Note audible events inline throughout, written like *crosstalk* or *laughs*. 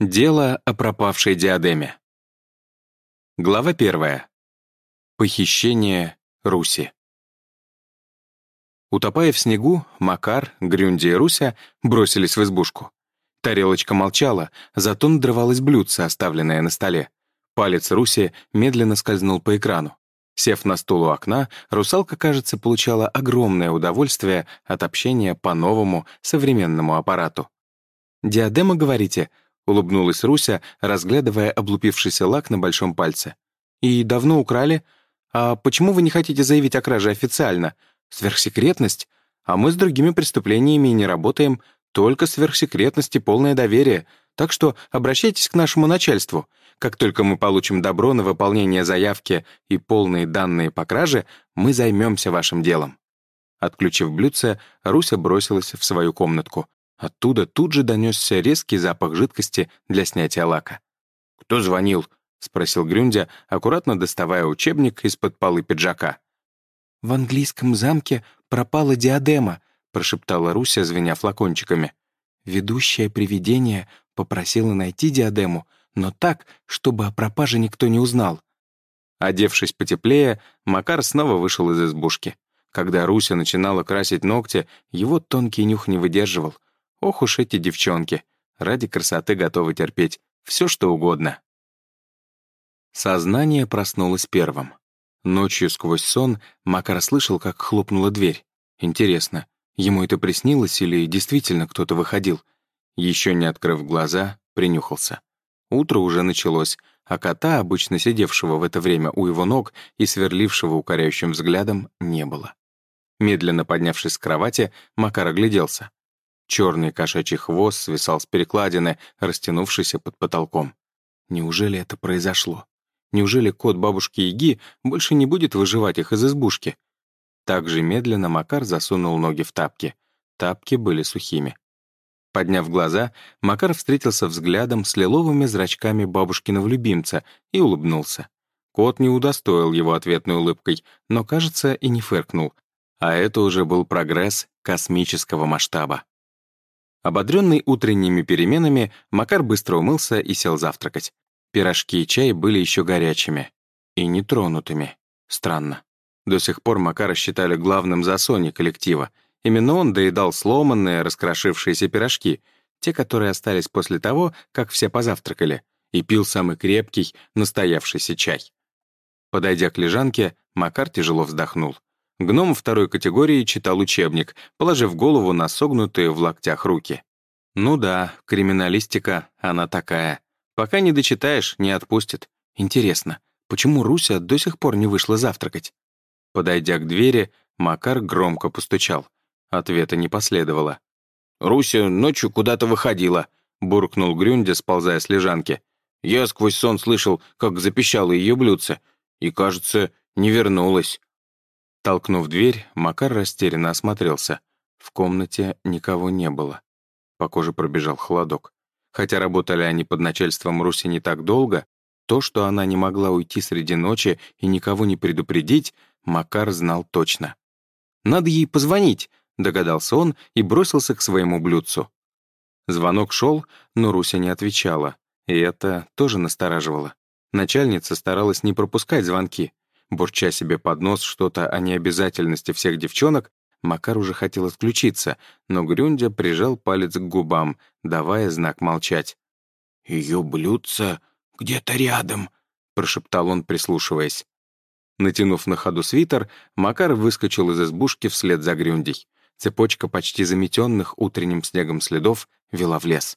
Дело о пропавшей диадеме. Глава первая. Похищение Руси. Утопая в снегу, Макар, Грюнди и Руся бросились в избушку. Тарелочка молчала, зато надрывалось блюдце, оставленное на столе. Палец Руси медленно скользнул по экрану. Сев на стул у окна, русалка, кажется, получала огромное удовольствие от общения по новому современному аппарату. «Диадема, говорите?» — улыбнулась Руся, разглядывая облупившийся лак на большом пальце. «И давно украли? А почему вы не хотите заявить о краже официально? Сверхсекретность? А мы с другими преступлениями не работаем, только сверхсекретность и полное доверие. Так что обращайтесь к нашему начальству. Как только мы получим добро на выполнение заявки и полные данные по краже, мы займемся вашим делом». Отключив блюдце, Руся бросилась в свою комнатку. Оттуда тут же донесся резкий запах жидкости для снятия лака. «Кто звонил?» — спросил Грюндя, аккуратно доставая учебник из-под полы пиджака. «В английском замке пропала диадема», — прошептала Руся, звеня флакончиками. Ведущее привидение попросила найти диадему, но так, чтобы о пропаже никто не узнал. Одевшись потеплее, Макар снова вышел из избушки. Когда Руся начинала красить ногти, его тонкий нюх не выдерживал. Ох уж эти девчонки. Ради красоты готовы терпеть все, что угодно. Сознание проснулось первым. Ночью сквозь сон Макар слышал, как хлопнула дверь. Интересно, ему это приснилось или действительно кто-то выходил? Еще не открыв глаза, принюхался. Утро уже началось, а кота, обычно сидевшего в это время у его ног и сверлившего укоряющим взглядом, не было. Медленно поднявшись с кровати, Макар огляделся. Черный кошачий хвост свисал с перекладины, растянувшийся под потолком. Неужели это произошло? Неужели кот бабушки Яги больше не будет выживать их из избушки? Так же медленно Макар засунул ноги в тапки. Тапки были сухими. Подняв глаза, Макар встретился взглядом с лиловыми зрачками бабушкиного любимца и улыбнулся. Кот не удостоил его ответной улыбкой, но, кажется, и не фыркнул. А это уже был прогресс космического масштаба. Ободренный утренними переменами, Макар быстро умылся и сел завтракать. Пирожки и чай были еще горячими. И нетронутыми. Странно. До сих пор Макара считали главным за Сони коллектива. Именно он доедал сломанные, раскрошившиеся пирожки, те, которые остались после того, как все позавтракали, и пил самый крепкий, настоявшийся чай. Подойдя к лежанке, Макар тяжело вздохнул. Гном второй категории читал учебник, положив голову на согнутые в локтях руки. Ну да, криминалистика, она такая. Пока не дочитаешь, не отпустит. Интересно, почему Руся до сих пор не вышла завтракать? Подойдя к двери, Макар громко постучал. Ответа не последовало. «Руся ночью куда-то выходила», — буркнул Грюндя, сползая с лежанки. «Я сквозь сон слышал, как запищало ее блюдце, и, кажется, не вернулась». Толкнув дверь, Макар растерянно осмотрелся. В комнате никого не было. По коже пробежал холодок. Хотя работали они под начальством Руси не так долго, то, что она не могла уйти среди ночи и никого не предупредить, Макар знал точно. «Надо ей позвонить», — догадался он и бросился к своему блюдцу. Звонок шел, но Руся не отвечала, и это тоже настораживало. Начальница старалась не пропускать звонки. Бурча себе под нос что-то о необязательности всех девчонок, Макар уже хотел отключиться, но Грюндя прижал палец к губам, давая знак молчать. «Ее блюдце где-то рядом», — прошептал он, прислушиваясь. Натянув на ходу свитер, Макар выскочил из избушки вслед за Грюндей. Цепочка почти заметенных утренним снегом следов вела в лес.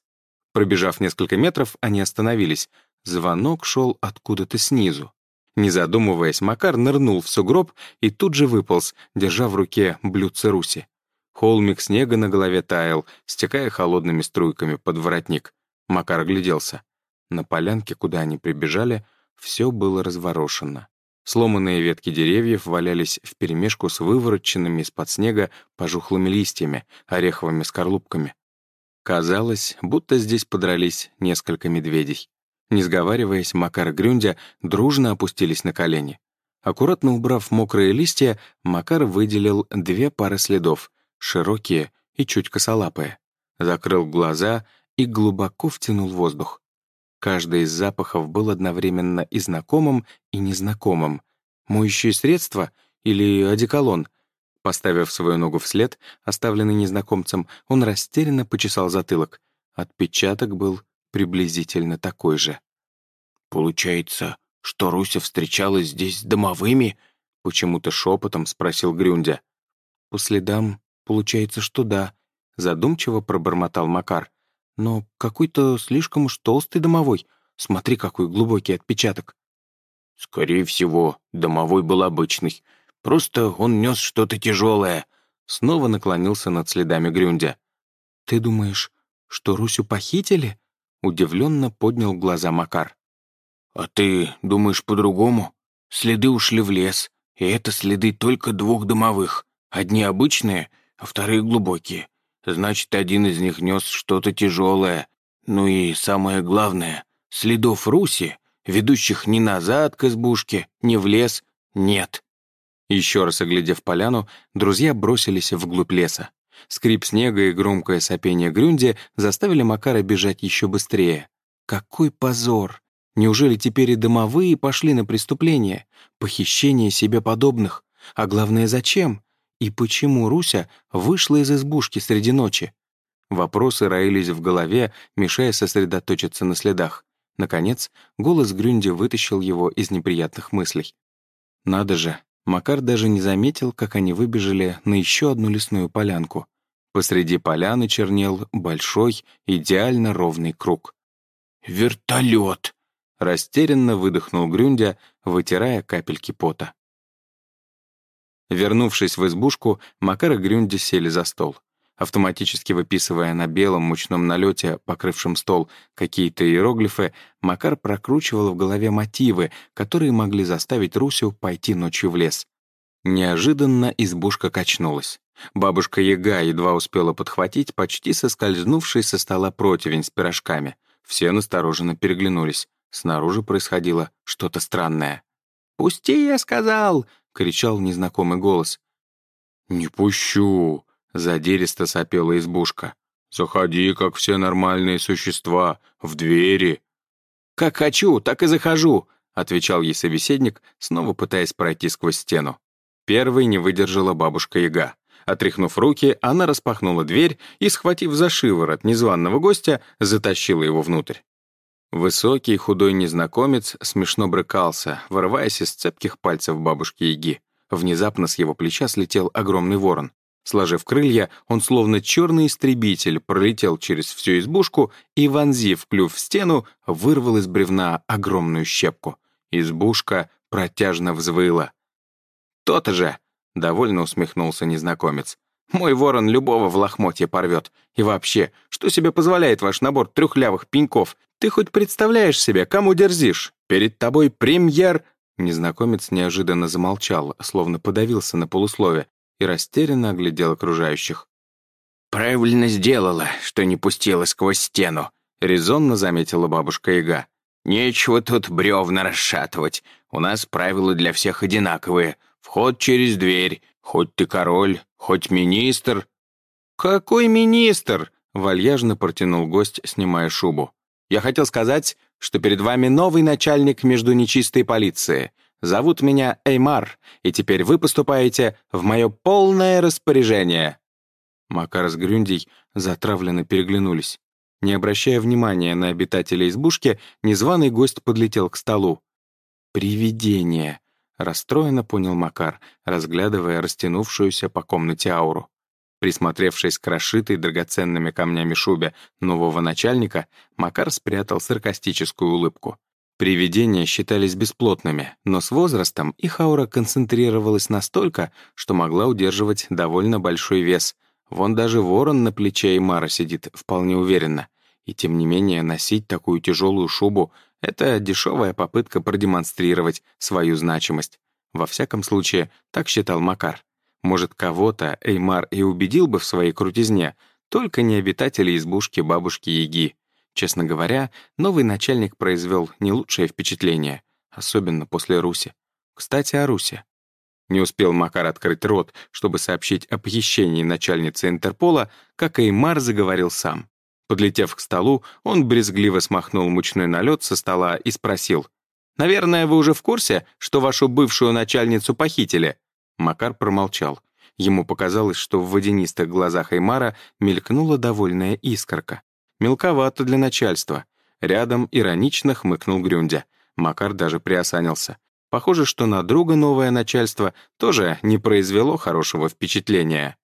Пробежав несколько метров, они остановились. Звонок шел откуда-то снизу. Не задумываясь, Макар нырнул в сугроб и тут же выполз, держа в руке блюдце Руси. Холмик снега на голове таял, стекая холодными струйками под воротник. Макар огляделся. На полянке, куда они прибежали, все было разворошено. Сломанные ветки деревьев валялись вперемешку с вывороченными из-под снега пожухлыми листьями, ореховыми скорлупками. Казалось, будто здесь подрались несколько медведей. Не сговариваясь, Макар и Грюндя дружно опустились на колени. Аккуратно убрав мокрые листья, Макар выделил две пары следов, широкие и чуть косолапые. Закрыл глаза и глубоко втянул воздух. Каждый из запахов был одновременно и знакомым, и незнакомым. Моющее средство или одеколон? Поставив свою ногу вслед, оставленный незнакомцем, он растерянно почесал затылок. Отпечаток был приблизительно такой же. «Получается, что Руся встречалась здесь с домовыми?» Почему-то шепотом спросил Грюндя. «По следам, получается, что да», — задумчиво пробормотал Макар. «Но какой-то слишком уж толстый домовой. Смотри, какой глубокий отпечаток». «Скорее всего, домовой был обычный. Просто он нес что-то тяжелое». Снова наклонился над следами Грюндя. «Ты думаешь, что Русю похитили?» Удивленно поднял глаза Макар. «А ты думаешь по-другому? Следы ушли в лес, и это следы только двух домовых. Одни обычные, а вторые глубокие. Значит, один из них нес что-то тяжелое. Ну и самое главное, следов Руси, ведущих ни назад к избушке, ни в лес, нет. Еще раз оглядев поляну, друзья бросились вглубь леса. Скрип снега и громкое сопение Грюнди заставили Макара бежать еще быстрее. Какой позор! Неужели теперь и домовые пошли на преступление? Похищение себе подобных? А главное, зачем? И почему Руся вышла из избушки среди ночи? Вопросы роились в голове, мешая сосредоточиться на следах. Наконец, голос Грюнди вытащил его из неприятных мыслей. Надо же, Макар даже не заметил, как они выбежали на еще одну лесную полянку. Посреди поляны чернел большой, идеально ровный круг. «Вертолет!» — растерянно выдохнул Грюндя, вытирая капельки пота. Вернувшись в избушку, Макар и Грюнди сели за стол. Автоматически выписывая на белом мучном налете, покрывшем стол, какие-то иероглифы, Макар прокручивал в голове мотивы, которые могли заставить Русю пойти ночью в лес. Неожиданно избушка качнулась. Бабушка Яга едва успела подхватить почти соскользнувший со стола противень с пирожками. Все настороженно переглянулись. Снаружи происходило что-то странное. «Пусти, я сказал!» — кричал незнакомый голос. «Не пущу!» — задиристо сопела избушка. «Заходи, как все нормальные существа, в двери!» «Как хочу, так и захожу!» — отвечал ей собеседник, снова пытаясь пройти сквозь стену. Первой не выдержала бабушка Яга. Отряхнув руки, она распахнула дверь и, схватив за шиворот незваного гостя, затащила его внутрь. Высокий худой незнакомец смешно брыкался, вырываясь из цепких пальцев бабушки Яги. Внезапно с его плеча слетел огромный ворон. Сложив крылья, он словно черный истребитель пролетел через всю избушку и, вонзив клюв в стену, вырвал из бревна огромную щепку. Избушка протяжно взвыла. «То-то же!» Довольно усмехнулся незнакомец. «Мой ворон любого в лохмотье порвет. И вообще, что себе позволяет ваш набор трехлявых пеньков? Ты хоть представляешь себе, кому дерзишь? Перед тобой премьер...» Незнакомец неожиданно замолчал, словно подавился на полуслове, и растерянно оглядел окружающих. «Правильно сделала, что не пустила сквозь стену», — резонно заметила бабушка Яга. «Нечего тут бревна расшатывать. У нас правила для всех одинаковые. Вход через дверь. Хоть ты король, хоть министр». «Какой министр?» — вальяжно протянул гость, снимая шубу. «Я хотел сказать, что перед вами новый начальник между нечистой полиции. Зовут меня Эймар, и теперь вы поступаете в мое полное распоряжение». Макар с Грюндей затравленно переглянулись. Не обращая внимания на обитателей избушки, незваный гость подлетел к столу. «Привидение», Расстроенно понял Макар, разглядывая растянувшуюся по комнате ауру. Присмотревшись к расшитой драгоценными камнями шубе нового начальника, Макар спрятал саркастическую улыбку. Привидения считались бесплотными, но с возрастом их аура концентрировалась настолько, что могла удерживать довольно большой вес. Вон даже ворон на плече Имара сидит вполне уверенно. И тем не менее носить такую тяжелую шубу это дешевая попытка продемонстрировать свою значимость. Во всяком случае, так считал Макар. Может, кого-то Эймар и убедил бы в своей крутизне, только не обитатели избушки бабушки Яги. Честно говоря, новый начальник произвел не лучшее впечатление, особенно после Руси. Кстати, о Русе. Не успел Макар открыть рот, чтобы сообщить о похищении начальницы Интерпола, как Эймар заговорил сам. Подлетев к столу, он брезгливо смахнул мучной налет со стола и спросил. «Наверное, вы уже в курсе, что вашу бывшую начальницу похитили?» Макар промолчал. Ему показалось, что в водянистых глазах Эймара мелькнула довольная искорка. Мелковато для начальства. Рядом иронично хмыкнул Грюндя. Макар даже приосанился. Похоже, что на друга новое начальство тоже не произвело хорошего впечатления.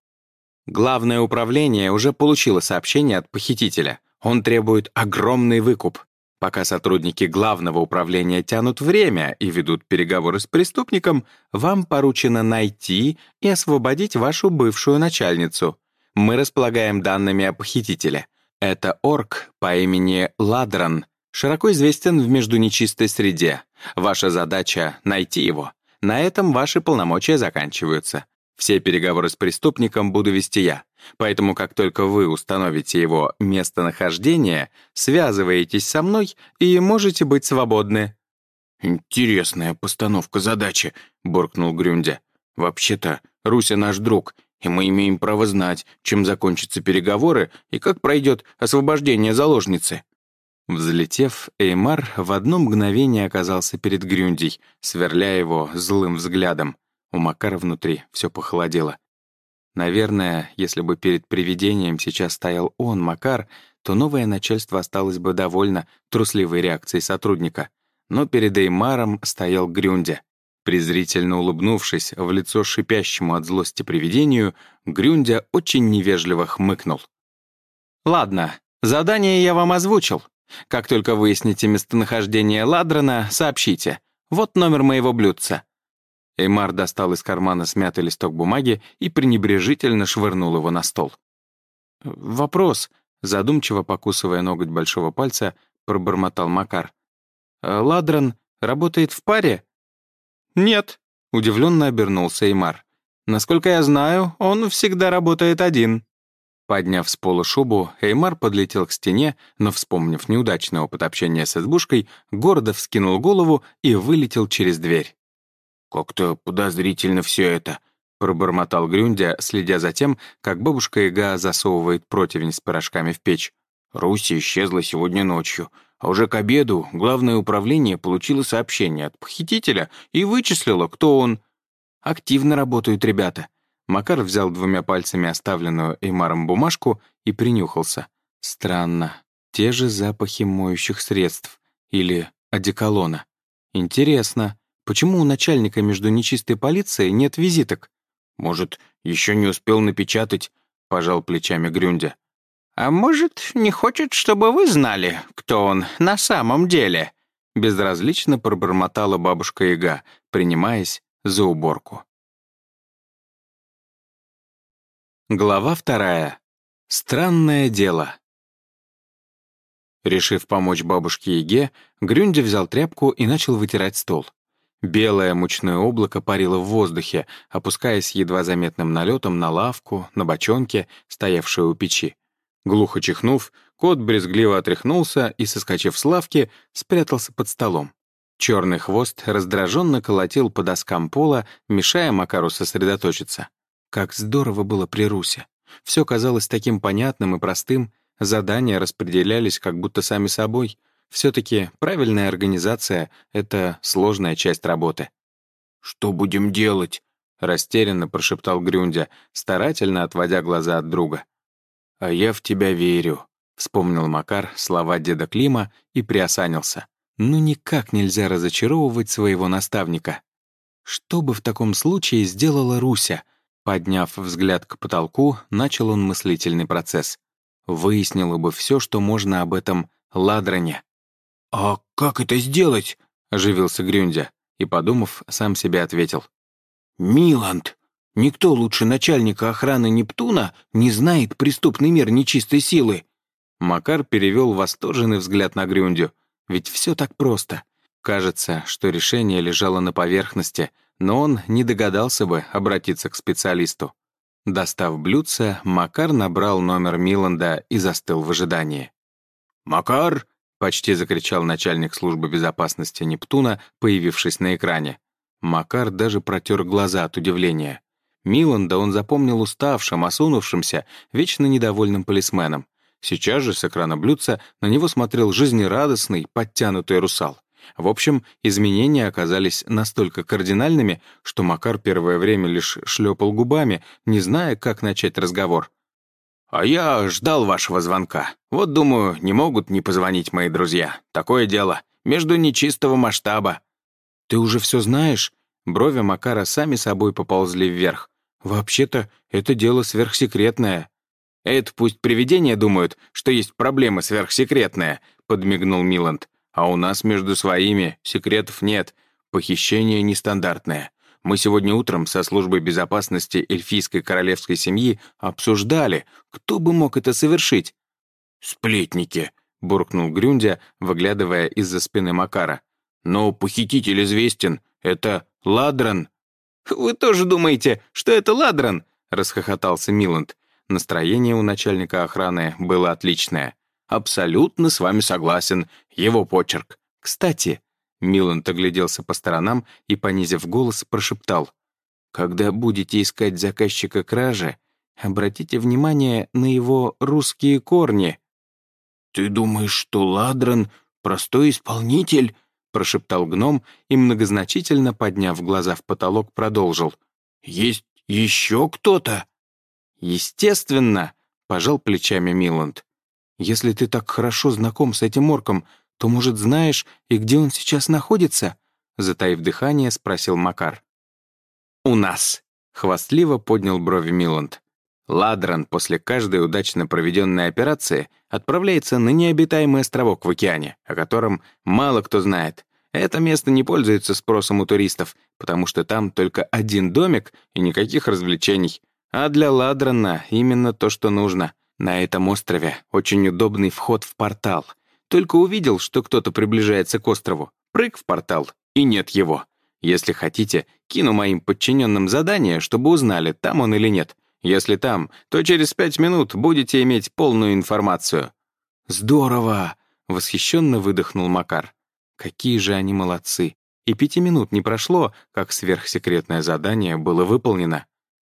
Главное управление уже получило сообщение от похитителя. Он требует огромный выкуп. Пока сотрудники главного управления тянут время и ведут переговоры с преступником, вам поручено найти и освободить вашу бывшую начальницу. Мы располагаем данными о похитителе. Это орк по имени Ладран, широко известен в междунечистой среде. Ваша задача — найти его. На этом ваши полномочия заканчиваются. Все переговоры с преступником буду вести я. Поэтому как только вы установите его местонахождение, связываетесь со мной и можете быть свободны». «Интересная постановка задачи», — буркнул Грюндя. «Вообще-то, Руся наш друг, и мы имеем право знать, чем закончатся переговоры и как пройдет освобождение заложницы». Взлетев, Эймар в одно мгновение оказался перед Грюндей, сверля его злым взглядом. У Макара внутри все похолодело. Наверное, если бы перед привидением сейчас стоял он, Макар, то новое начальство осталось бы довольно трусливой реакцией сотрудника. Но перед Эймаром стоял Грюндя. Презрительно улыбнувшись в лицо шипящему от злости привидению, Грюндя очень невежливо хмыкнул. «Ладно, задание я вам озвучил. Как только выясните местонахождение Ладрана, сообщите. Вот номер моего блюдца. Эймар достал из кармана смятый листок бумаги и пренебрежительно швырнул его на стол. «Вопрос», — задумчиво покусывая ноготь большого пальца, пробормотал Макар. «Э, «Ладран работает в паре?» «Нет», — удивленно обернулся Эймар. «Насколько я знаю, он всегда работает один». Подняв с пола шубу, Эймар подлетел к стене, но, вспомнив неудачный опыт общения с избушкой, гордо вскинул голову и вылетел через дверь. «Как-то подозрительно все это», — пробормотал Грюндя, следя за тем, как бабушка Ига засовывает противень с пирожками в печь. Руси исчезла сегодня ночью, а уже к обеду главное управление получило сообщение от похитителя и вычислило, кто он. Активно работают ребята. Макар взял двумя пальцами оставленную Эймаром бумажку и принюхался. Странно. Те же запахи моющих средств. Или одеколона. Интересно. Почему у начальника между нечистой полицией нет визиток? Может, еще не успел напечатать, пожал плечами Грюндя. А может, не хочет, чтобы вы знали, кто он на самом деле? Безразлично пробормотала бабушка Яга, принимаясь за уборку. Глава вторая. Странное дело. Решив помочь бабушке Еге, Грюнди взял тряпку и начал вытирать стол. Белое мучное облако парило в воздухе, опускаясь едва заметным налетом на лавку, на бочонке, стоявшую у печи. Глухо чихнув, кот брезгливо отряхнулся и, соскочив с лавки, спрятался под столом. Черный хвост раздраженно колотил по доскам пола, мешая Макару сосредоточиться. Как здорово было при Русе. Все казалось таким понятным и простым, задания распределялись как будто сами собой — все-таки правильная организация — это сложная часть работы. «Что будем делать?» — растерянно прошептал Грюндя, старательно отводя глаза от друга. «А я в тебя верю», — вспомнил Макар слова деда Клима и приосанился. «Ну никак нельзя разочаровывать своего наставника. Что бы в таком случае сделала Руся?» Подняв взгляд к потолку, начал он мыслительный процесс. Выяснила бы все, что можно об этом ладране. «А как это сделать?» — оживился Грюндя и, подумав, сам себе ответил. «Миланд, никто лучше начальника охраны Нептуна не знает преступный мир нечистой силы». Макар перевел восторженный взгляд на Грюндю. Ведь все так просто. Кажется, что решение лежало на поверхности, но он не догадался бы обратиться к специалисту. Достав блюдце, Макар набрал номер Миланда и застыл в ожидании. «Макар, почти закричал начальник службы безопасности Нептуна, появившись на экране. Макар даже протер глаза от удивления. Миланда он запомнил уставшим, осунувшимся, вечно недовольным полисменом. Сейчас же с экрана блюдца на него смотрел жизнерадостный, подтянутый русал. В общем, изменения оказались настолько кардинальными, что Макар первое время лишь шлепал губами, не зная, как начать разговор. «А я ждал вашего звонка. Вот, думаю, не могут не позвонить мои друзья. Такое дело. Между нечистого масштаба». «Ты уже все знаешь?» Брови Макара сами собой поползли вверх. «Вообще-то, это дело сверхсекретное». «Это пусть привидения думают, что есть проблема сверхсекретная», — подмигнул Миланд. А у нас между своими секретов нет. Похищение нестандартное. Мы сегодня утром со службой безопасности эльфийской королевской семьи обсуждали, кто бы мог это совершить. «Сплетники», — буркнул Грюндя, выглядывая из-за спины Макара. «Но похититель известен. Это Ладран». «Вы тоже думаете, что это Ладран?» — расхохотался Миланд. Настроение у начальника охраны было отличное. Абсолютно с вами согласен. Его почерк. Кстати, Миланд огляделся по сторонам и, понизив голос, прошептал. «Когда будете искать заказчика кражи, обратите внимание на его русские корни». «Ты думаешь, что Ладран — простой исполнитель?» — прошептал гном и, многозначительно подняв глаза в потолок, продолжил. «Есть еще кто-то?» «Естественно», — пожал плечами Миланд. Если ты так хорошо знаком с этим орком, то, может, знаешь, и где он сейчас находится?» Затаив дыхание, спросил Макар. «У нас», — хвастливо поднял брови Миланд. Ладран после каждой удачно проведенной операции отправляется на необитаемый островок в океане, о котором мало кто знает. Это место не пользуется спросом у туристов, потому что там только один домик и никаких развлечений. А для Ладрана именно то, что нужно. На этом острове очень удобный вход в портал. Только увидел, что кто-то приближается к острову. Прыг в портал, и нет его. Если хотите, кину моим подчиненным задание, чтобы узнали, там он или нет. Если там, то через пять минут будете иметь полную информацию». «Здорово!» — восхищенно выдохнул Макар. «Какие же они молодцы!» И пяти минут не прошло, как сверхсекретное задание было выполнено.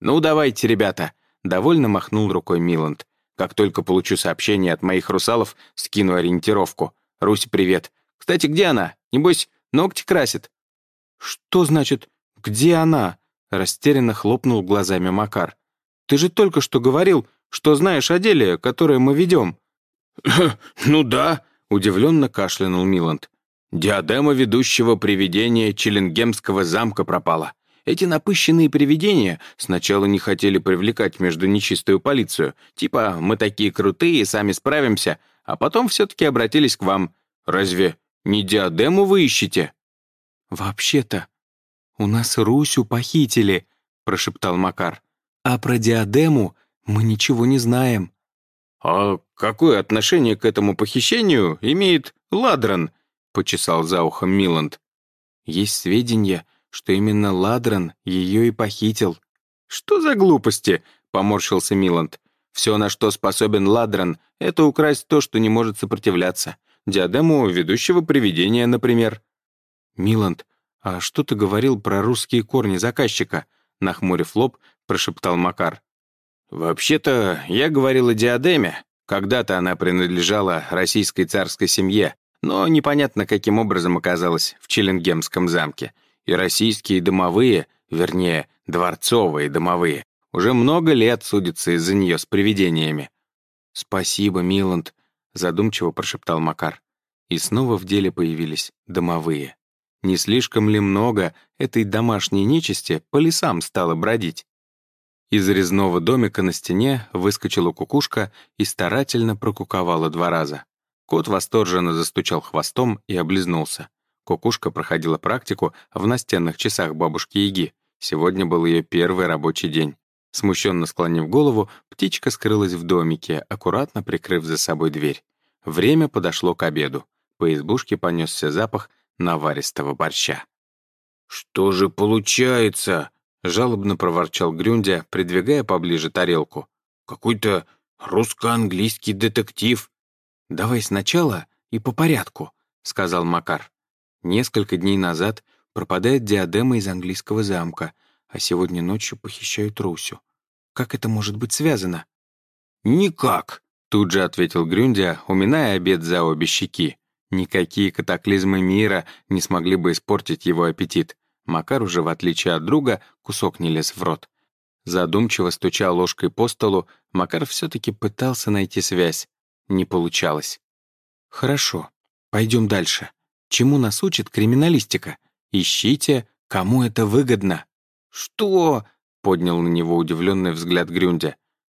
«Ну, давайте, ребята!» — довольно махнул рукой Миланд. Как только получу сообщение от моих русалов, скину ориентировку. Руси, привет. Кстати, где она? Небось, ногти красит?» «Что значит «где она»?» Растерянно хлопнул глазами Макар. «Ты же только что говорил, что знаешь о деле, которое мы ведем». *laughs* «Ну да», — удивленно кашлянул Миланд. «Диадема ведущего привидения Челленгемского замка пропала. Эти напыщенные привидения сначала не хотели привлекать между нечистую полицию, типа «мы такие крутые, сами справимся», а потом все-таки обратились к вам. Разве не диадему вы ищете?» «Вообще-то, у нас Русю похитили», — прошептал Макар. «А про диадему мы ничего не знаем». «А какое отношение к этому похищению имеет Ладран?» — почесал за ухом Миланд. «Есть сведения, что именно Ладран ее и похитил. «Что за глупости?» — поморщился Миланд. «Все, на что способен Ладран, это украсть то, что не может сопротивляться. Диадему ведущего привидения, например». «Миланд, а что ты говорил про русские корни заказчика?» Нахмурив лоб, прошептал Макар. «Вообще-то, я говорил о диадеме. Когда-то она принадлежала российской царской семье, но непонятно, каким образом оказалась в Челленгемском замке и российские домовые, вернее, дворцовые домовые, уже много лет судятся из-за нее с привидениями. «Спасибо, Миланд», — задумчиво прошептал Макар. И снова в деле появились домовые. Не слишком ли много этой домашней нечисти по лесам стало бродить? Из резного домика на стене выскочила кукушка и старательно прокуковала два раза. Кот восторженно застучал хвостом и облизнулся. Кукушка проходила практику в настенных часах бабушки Яги. Сегодня был ее первый рабочий день. Смущенно склонив голову, птичка скрылась в домике, аккуратно прикрыв за собой дверь. Время подошло к обеду. По избушке понесся запах наваристого борща. «Что же получается?» — жалобно проворчал Грюндя, придвигая поближе тарелку. «Какой-то русско-английский детектив». «Давай сначала и по порядку», — сказал Макар. Несколько дней назад пропадает диадема из английского замка, а сегодня ночью похищают Русю. Как это может быть связано? «Никак», Тут же ответил Грюндя, уминая обед за обе щеки. Никакие катаклизмы мира не смогли бы испортить его аппетит. Макар уже, в отличие от друга, кусок не лез в рот. Задумчиво стуча ложкой по столу, Макар все-таки пытался найти связь. Не получалось. «Хорошо, пойдем дальше. Чему нас учит криминалистика? Ищите, кому это выгодно». «Что?» — поднял на него удивленный взгляд Грюндя.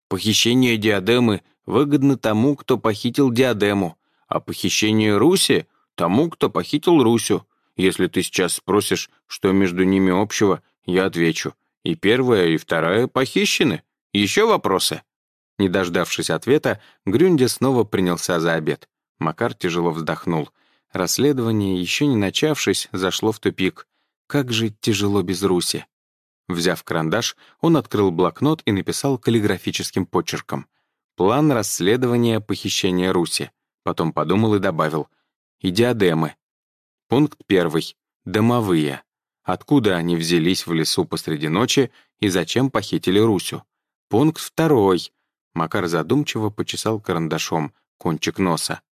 «Похищение диадемы выгодно тому, кто похитил диадему, а похищение Руси — тому, кто похитил Русю. Если ты сейчас спросишь, что между ними общего, я отвечу. И первая, и вторая похищены. Еще вопросы?» Не дождавшись ответа, Грюнде снова принялся за обед. Макар тяжело вздохнул. Расследование, еще не начавшись, зашло в тупик. Как же тяжело без Руси. Взяв карандаш, он открыл блокнот и написал каллиграфическим почерком. План расследования похищения Руси. Потом подумал и добавил. И диадемы. Пункт первый. Домовые. Откуда они взялись в лесу посреди ночи и зачем похитили Русю? Пункт второй. Макар задумчиво почесал карандашом кончик носа.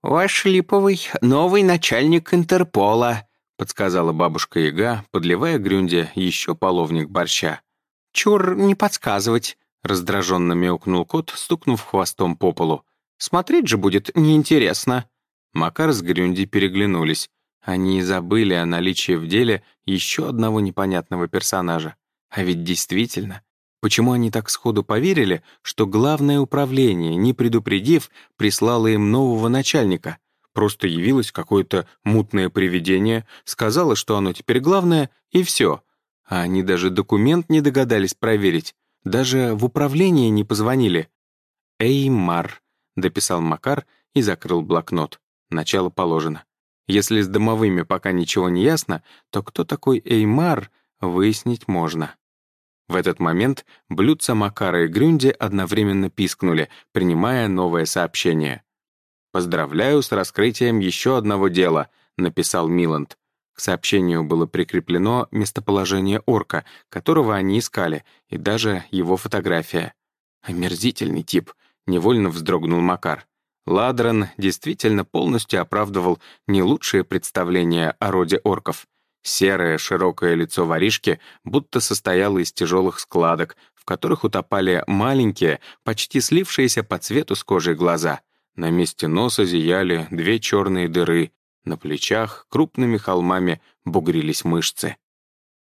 «Ваш Липовый — новый начальник Интерпола», — подсказала бабушка Яга, подливая Грюнде еще половник борща. «Чур, не подсказывать», — раздраженно мяукнул кот, стукнув хвостом по полу. «Смотреть же будет неинтересно». Макар с Грюнди переглянулись. Они и забыли о наличии в деле еще одного непонятного персонажа. А ведь действительно, почему они так сходу поверили, что главное управление, не предупредив, прислало им нового начальника? Просто явилось какое-то мутное привидение, сказала, что оно теперь главное, и все. А они даже документ не догадались проверить. Даже в управление не позвонили. «Эймар», — дописал Макар и закрыл блокнот. Начало положено. Если с домовыми пока ничего не ясно, то кто такой Эймар, выяснить можно. В этот момент блюдца Макара и Грюнди одновременно пискнули, принимая новое сообщение. «Поздравляю с раскрытием еще одного дела», — написал Миланд. К сообщению было прикреплено местоположение орка, которого они искали, и даже его фотография. «Омерзительный тип», — невольно вздрогнул Макар. Ладран действительно полностью оправдывал не лучшее представление о роде орков. Серое широкое лицо воришки будто состояло из тяжелых складок, в которых утопали маленькие, почти слившиеся по цвету с кожей глаза. На месте носа зияли две черные дыры, на плечах крупными холмами бугрились мышцы.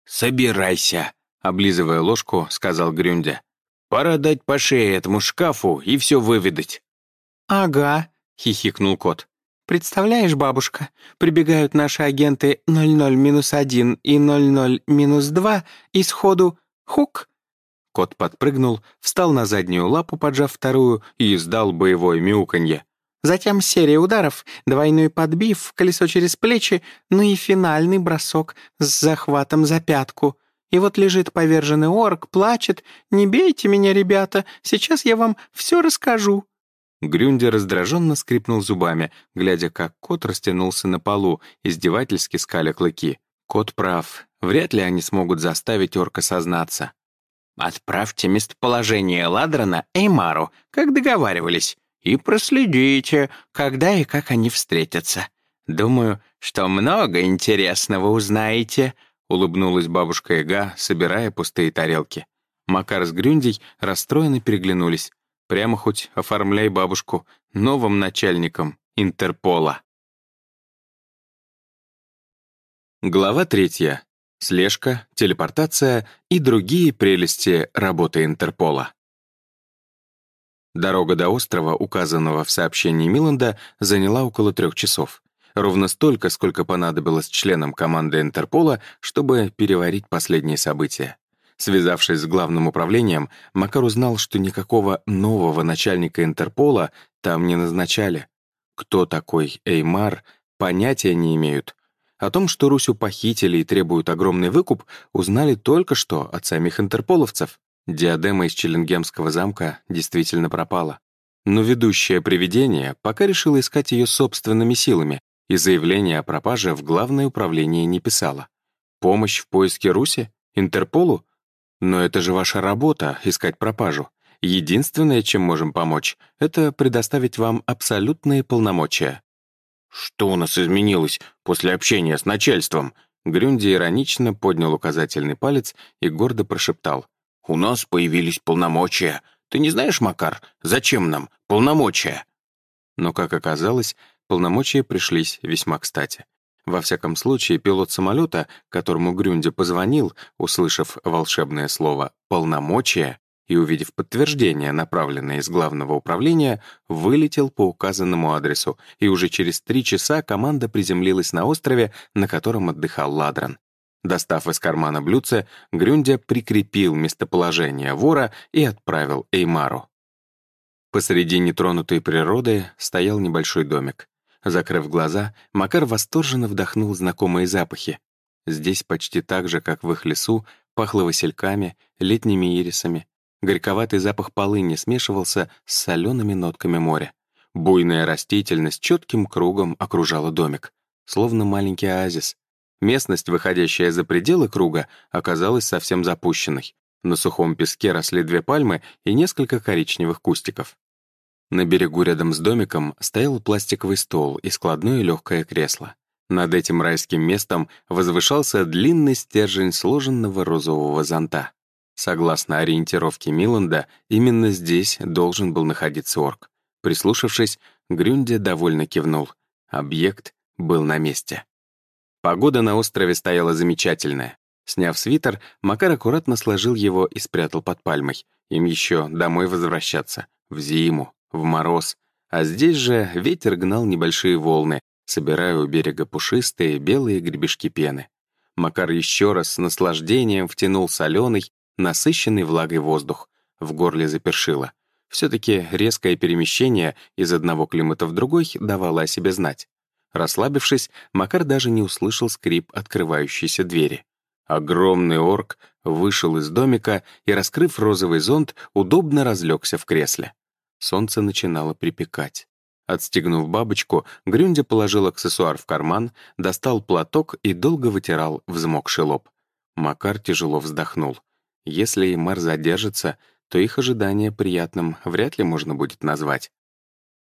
«Собирайся», — облизывая ложку, сказал Грюндя. «Пора дать по шее этому шкафу и все выведать». «Ага», — хихикнул кот. «Представляешь, бабушка, прибегают наши агенты 00-1 и 00-2 и сходу хук». Кот подпрыгнул, встал на заднюю лапу, поджав вторую, и издал боевое мяуканье. Затем серия ударов, двойной подбив, колесо через плечи, ну и финальный бросок с захватом за пятку. И вот лежит поверженный орк, плачет. «Не бейте меня, ребята, сейчас я вам все расскажу». Грюндер раздраженно скрипнул зубами, глядя, как кот растянулся на полу, издевательски скаля клыки. Кот прав. Вряд ли они смогут заставить орка сознаться. «Отправьте местоположение Ладрана Эймару, как договаривались, и проследите, когда и как они встретятся. Думаю, что много интересного узнаете», — улыбнулась бабушка Яга, собирая пустые тарелки. Макар с Грюндей расстроенно переглянулись. Прямо хоть оформляй бабушку новым начальником Интерпола. Глава третья. Слежка, телепортация и другие прелести работы Интерпола. Дорога до острова, указанного в сообщении Миланда, заняла около трех часов. Ровно столько, сколько понадобилось членам команды Интерпола, чтобы переварить последние события. Связавшись с главным управлением, Макар узнал, что никакого нового начальника Интерпола там не назначали. Кто такой Эймар, понятия не имеют. О том, что Русю похитили и требуют огромный выкуп, узнали только что от самих интерполовцев. Диадема из Челленгемского замка действительно пропала. Но ведущее привидение пока решило искать ее собственными силами, и заявление о пропаже в Главное управление не писало. Помощь в поиске Руси? Интерполу? Но это же ваша работа — искать пропажу. Единственное, чем можем помочь, это предоставить вам абсолютные полномочия». «Что у нас изменилось после общения с начальством?» Грюнди иронично поднял указательный палец и гордо прошептал. «У нас появились полномочия. Ты не знаешь, Макар, зачем нам полномочия?» Но, как оказалось, полномочия пришлись весьма кстати. Во всяком случае, пилот самолета, которому Грюнди позвонил, услышав волшебное слово «полномочия», и, увидев подтверждение, направленное из главного управления, вылетел по указанному адресу, и уже через три часа команда приземлилась на острове, на котором отдыхал Ладран. Достав из кармана блюдце, Грюндя прикрепил местоположение вора и отправил Эймару. Посреди нетронутой природы стоял небольшой домик. Закрыв глаза, Макар восторженно вдохнул знакомые запахи. Здесь почти так же, как в их лесу, пахло васильками, летними ирисами, Горьковатый запах полыни смешивался с солеными нотками моря. Буйная растительность четким кругом окружала домик, словно маленький оазис. Местность, выходящая за пределы круга, оказалась совсем запущенной. На сухом песке росли две пальмы и несколько коричневых кустиков. На берегу рядом с домиком стоял пластиковый стол и складное легкое кресло. Над этим райским местом возвышался длинный стержень сложенного розового зонта. Согласно ориентировке Миланда, именно здесь должен был находиться орк. Прислушавшись, Грюнде довольно кивнул. Объект был на месте. Погода на острове стояла замечательная. Сняв свитер, Макар аккуратно сложил его и спрятал под пальмой. Им еще домой возвращаться. В зиму, в мороз. А здесь же ветер гнал небольшие волны, собирая у берега пушистые белые гребешки пены. Макар еще раз с наслаждением втянул соленый, насыщенный влагой воздух, в горле запершило. Все-таки резкое перемещение из одного климата в другой давало о себе знать. Расслабившись, Макар даже не услышал скрип открывающейся двери. Огромный орк вышел из домика и, раскрыв розовый зонт, удобно разлегся в кресле. Солнце начинало припекать. Отстегнув бабочку, Грюндя положил аксессуар в карман, достал платок и долго вытирал взмокший лоб. Макар тяжело вздохнул. Если Мар задержится, то их ожидание приятным вряд ли можно будет назвать.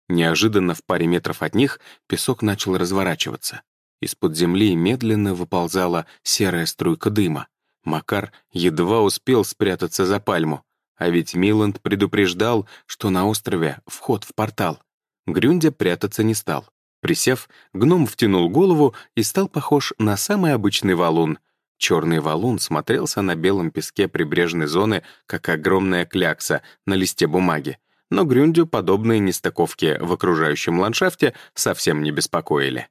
Неожиданно в паре метров от них песок начал разворачиваться. Из-под земли медленно выползала серая струйка дыма. Макар едва успел спрятаться за пальму. А ведь Миланд предупреждал, что на острове вход в портал. Грюндя прятаться не стал. Присев, гном втянул голову и стал похож на самый обычный валун — Черный валун смотрелся на белом песке прибрежной зоны, как огромная клякса на листе бумаги. Но Грюндю подобные нестыковки в окружающем ландшафте совсем не беспокоили.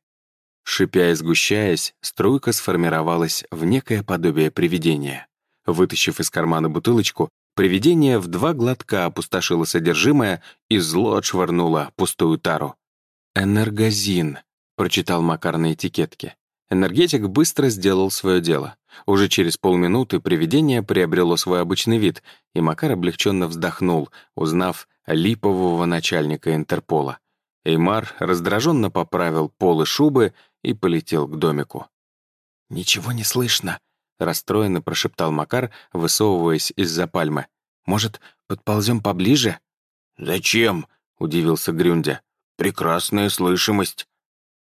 Шипя и сгущаясь, струйка сформировалась в некое подобие привидения. Вытащив из кармана бутылочку, привидение в два глотка опустошило содержимое и зло отшвырнуло пустую тару. «Энергозин», — прочитал Макар на этикетке. Энергетик быстро сделал свое дело. Уже через полминуты привидение приобрело свой обычный вид, и Макар облегченно вздохнул, узнав липового начальника Интерпола. Эймар раздраженно поправил полы шубы и полетел к домику. «Ничего не слышно», — расстроенно прошептал Макар, высовываясь из-за пальмы. «Может, подползем поближе?» «Зачем?» — удивился Грюндя. «Прекрасная слышимость».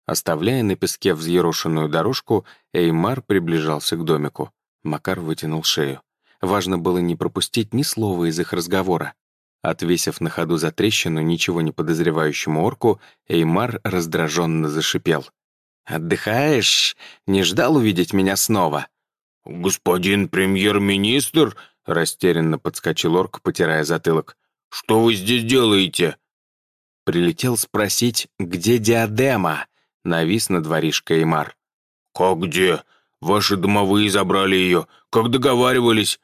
Оставляя на песке взъерошенную дорожку, Эймар приближался к домику. Макар вытянул шею. Важно было не пропустить ни слова из их разговора. Отвесив на ходу за трещину ничего не подозревающему орку, Эймар раздраженно зашипел. «Отдыхаешь? Не ждал увидеть меня снова?» «Господин премьер-министр?» — растерянно подскочил орк, потирая затылок. «Что вы здесь делаете?» Прилетел спросить, где диадема. Навис над воришкой Эймар. «Как где? Ваши домовые забрали ее, как договаривались!»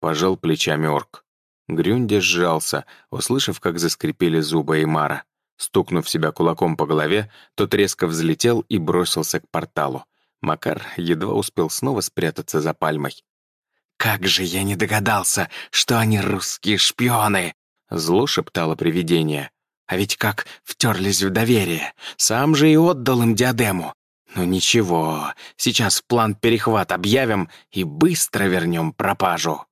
Пожал плечами орк. Грюнди сжался, услышав, как заскрипели зубы Эймара. Стукнув себя кулаком по голове, тот резко взлетел и бросился к порталу. Макар едва успел снова спрятаться за пальмой. «Как же я не догадался, что они русские шпионы!» Зло шептало привидение. А ведь как втерлись в доверие. Сам же и отдал им диадему. Ну ничего, сейчас план перехват объявим и быстро вернем пропажу.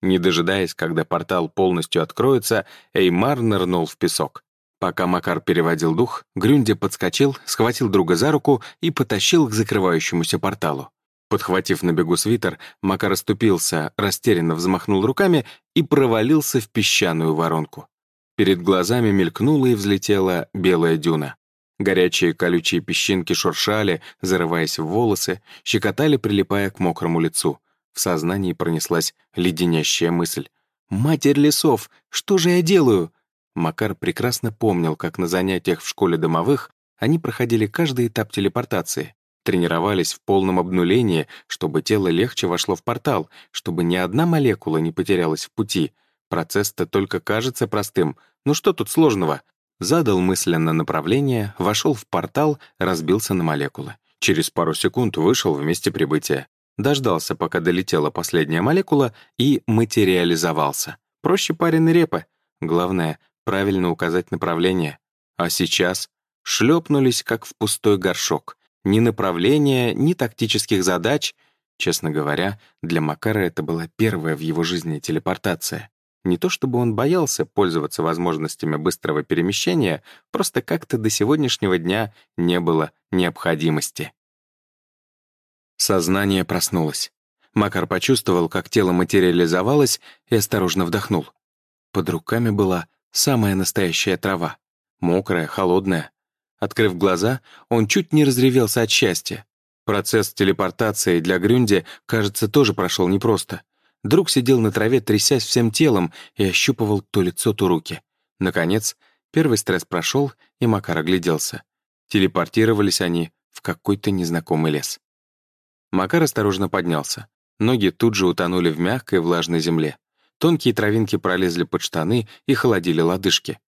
Не дожидаясь, когда портал полностью откроется, Эймар нырнул в песок. Пока Макар переводил дух, Грюнде подскочил, схватил друга за руку и потащил к закрывающемуся порталу. Подхватив на бегу свитер, Макар оступился, растерянно взмахнул руками и провалился в песчаную воронку. Перед глазами мелькнула и взлетела белая дюна. Горячие колючие песчинки шуршали, зарываясь в волосы, щекотали, прилипая к мокрому лицу. В сознании пронеслась леденящая мысль. «Матерь лесов, что же я делаю?» Макар прекрасно помнил, как на занятиях в школе домовых они проходили каждый этап телепортации. Тренировались в полном обнулении, чтобы тело легче вошло в портал, чтобы ни одна молекула не потерялась в пути. Процесс-то только кажется простым. Ну что тут сложного? Задал мысленно направление, вошел в портал, разбился на молекулы. Через пару секунд вышел в месте прибытия. Дождался, пока долетела последняя молекула, и материализовался. Проще пареной репы. Главное — правильно указать направление. А сейчас шлепнулись, как в пустой горшок. Ни направления, ни тактических задач. Честно говоря, для Макара это была первая в его жизни телепортация. Не то чтобы он боялся пользоваться возможностями быстрого перемещения, просто как-то до сегодняшнего дня не было необходимости. Сознание проснулось. Макар почувствовал, как тело материализовалось и осторожно вдохнул. Под руками была самая настоящая трава. Мокрая, холодная. Открыв глаза, он чуть не разревелся от счастья. Процесс телепортации для Грюнди, кажется, тоже прошел непросто. Друг сидел на траве, трясясь всем телом, и ощупывал то лицо, то руки. Наконец, первый стресс прошел, и Макар огляделся. Телепортировались они в какой-то незнакомый лес. Макар осторожно поднялся. Ноги тут же утонули в мягкой влажной земле. Тонкие травинки пролезли под штаны и холодили лодыжки.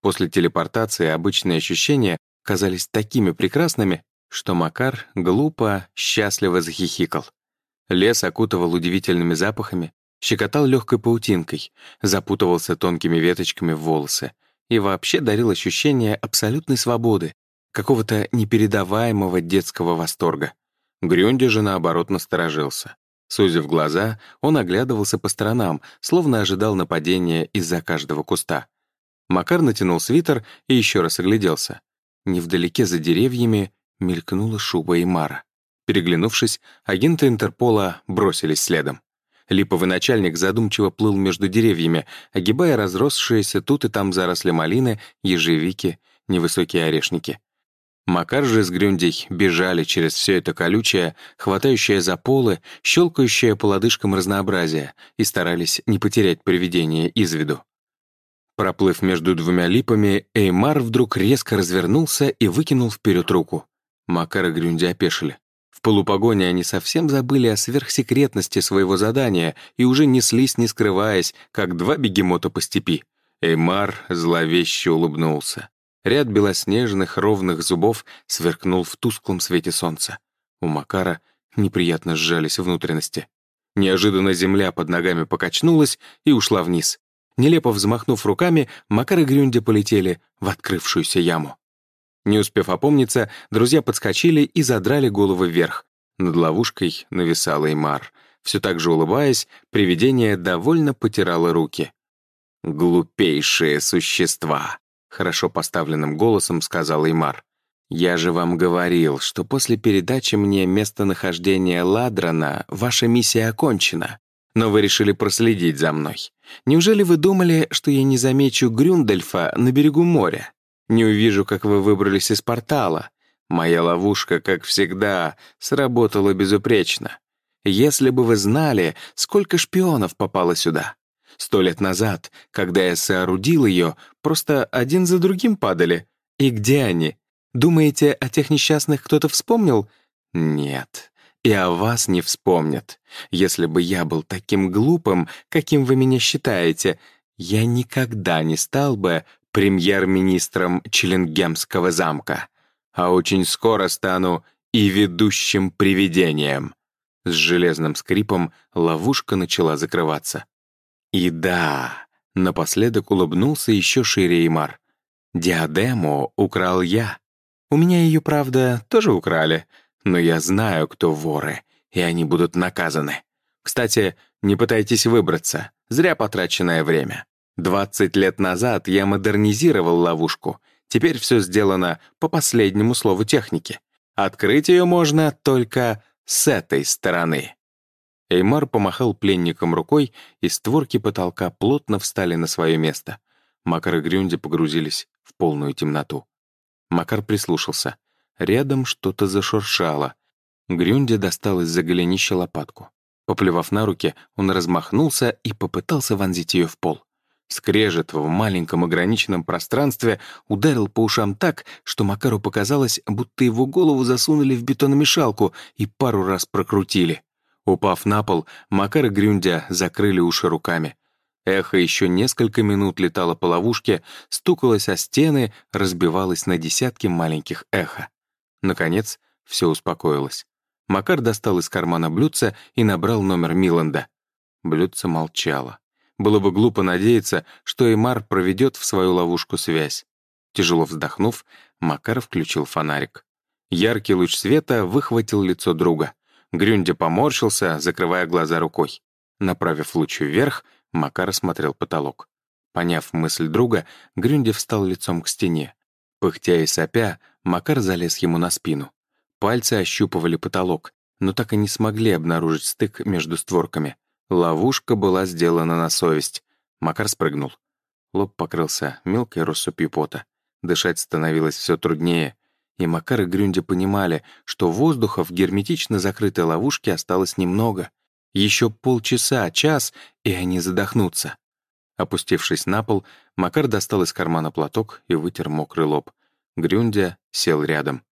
После телепортации обычные ощущения казались такими прекрасными, что Макар глупо, счастливо захихикал. Лес окутывал удивительными запахами, щекотал легкой паутинкой, запутывался тонкими веточками в волосы и вообще дарил ощущение абсолютной свободы, какого-то непередаваемого детского восторга. Грюнди же, наоборот, насторожился. Сузив глаза, он оглядывался по сторонам, словно ожидал нападения из-за каждого куста. Макар натянул свитер и еще раз огляделся. Невдалеке за деревьями мелькнула шуба Имара. Переглянувшись, агенты Интерпола бросились следом. Липовый начальник задумчиво плыл между деревьями, огибая разросшиеся тут и там заросли малины, ежевики, невысокие орешники. Макар же с Грюндей бежали через все это колючее, хватающее за полы, щелкающее по лодыжкам разнообразие, и старались не потерять привидение из виду. Проплыв между двумя липами, Эймар вдруг резко развернулся и выкинул вперед руку. Макар и Грюнди опешили. В полупогоне они совсем забыли о сверхсекретности своего задания и уже неслись, не скрываясь, как два бегемота по степи. Эймар зловеще улыбнулся. Ряд белоснежных ровных зубов сверкнул в тусклом свете солнца. У Макара неприятно сжались внутренности. Неожиданно земля под ногами покачнулась и ушла вниз. Нелепо взмахнув руками, Макар и Грюнди полетели в открывшуюся яму. Не успев опомниться, друзья подскочили и задрали головы вверх. Над ловушкой нависала Имар. Все так же улыбаясь, привидение довольно потирало руки. «Глупейшие существа!» Хорошо поставленным голосом сказал Эймар. «Я же вам говорил, что после передачи мне местонахождения Ладрана ваша миссия окончена, но вы решили проследить за мной. Неужели вы думали, что я не замечу Грюндельфа на берегу моря? Не увижу, как вы выбрались из портала? Моя ловушка, как всегда, сработала безупречно. Если бы вы знали, сколько шпионов попало сюда. Сто лет назад, когда я соорудил ее, просто один за другим падали. И где они? Думаете, о тех несчастных кто-то вспомнил? Нет, и о вас не вспомнят. Если бы я был таким глупым, каким вы меня считаете, я никогда не стал бы премьер-министром Челенгемского замка, а очень скоро стану и ведущим привидением. С железным скрипом ловушка начала закрываться. И да, напоследок улыбнулся еще шире Имар. Диадему украл я. У меня ее, правда, тоже украли, но я знаю, кто воры, и они будут наказаны. Кстати, не пытайтесь выбраться. Зря потраченное время. 20 лет назад я модернизировал ловушку. Теперь все сделано по последнему слову техники. Открыть ее можно только с этой стороны. Эймар помахал пленникам рукой, и створки потолка плотно встали на свое место. Макар и Грюнди погрузились в полную темноту. Макар прислушался. Рядом что-то зашуршало. Грюнди достал из-за голенища лопатку. Поплевав на руки, он размахнулся и попытался вонзить ее в пол. Скрежет в маленьком ограниченном пространстве ударил по ушам так, что Макару показалось, будто его голову засунули в бетономешалку и пару раз прокрутили. Упав на пол, Макар и Грюндя закрыли уши руками. Эхо еще несколько минут летало по ловушке, стукалось о стены, разбивалось на десятки маленьких эхо. Наконец, все успокоилось. Макар достал из кармана блюдца и набрал номер Миланда. Блюдце молчало. Было бы глупо надеяться, что Эмар проведет в свою ловушку связь. Тяжело вздохнув, Макар включил фонарик. Яркий луч света выхватил лицо друга. Грюндя поморщился, закрывая глаза рукой. Направив луч вверх, Макар осмотрел потолок. Поняв мысль друга, Грюндя встал лицом к стене. Пыхтя и сопя, Макар залез ему на спину. Пальцы ощупывали потолок, но так и не смогли обнаружить стык между створками. Ловушка была сделана на совесть. Макар спрыгнул. Лоб покрылся мелкой россыпью пота. Дышать становилось все труднее. И Макар и Грюнди понимали, что воздуха в герметично закрытой ловушке осталось немного. Еще полчаса, час, и они задохнутся. Опустившись на пол, Макар достал из кармана платок и вытер мокрый лоб. Грюндя сел рядом.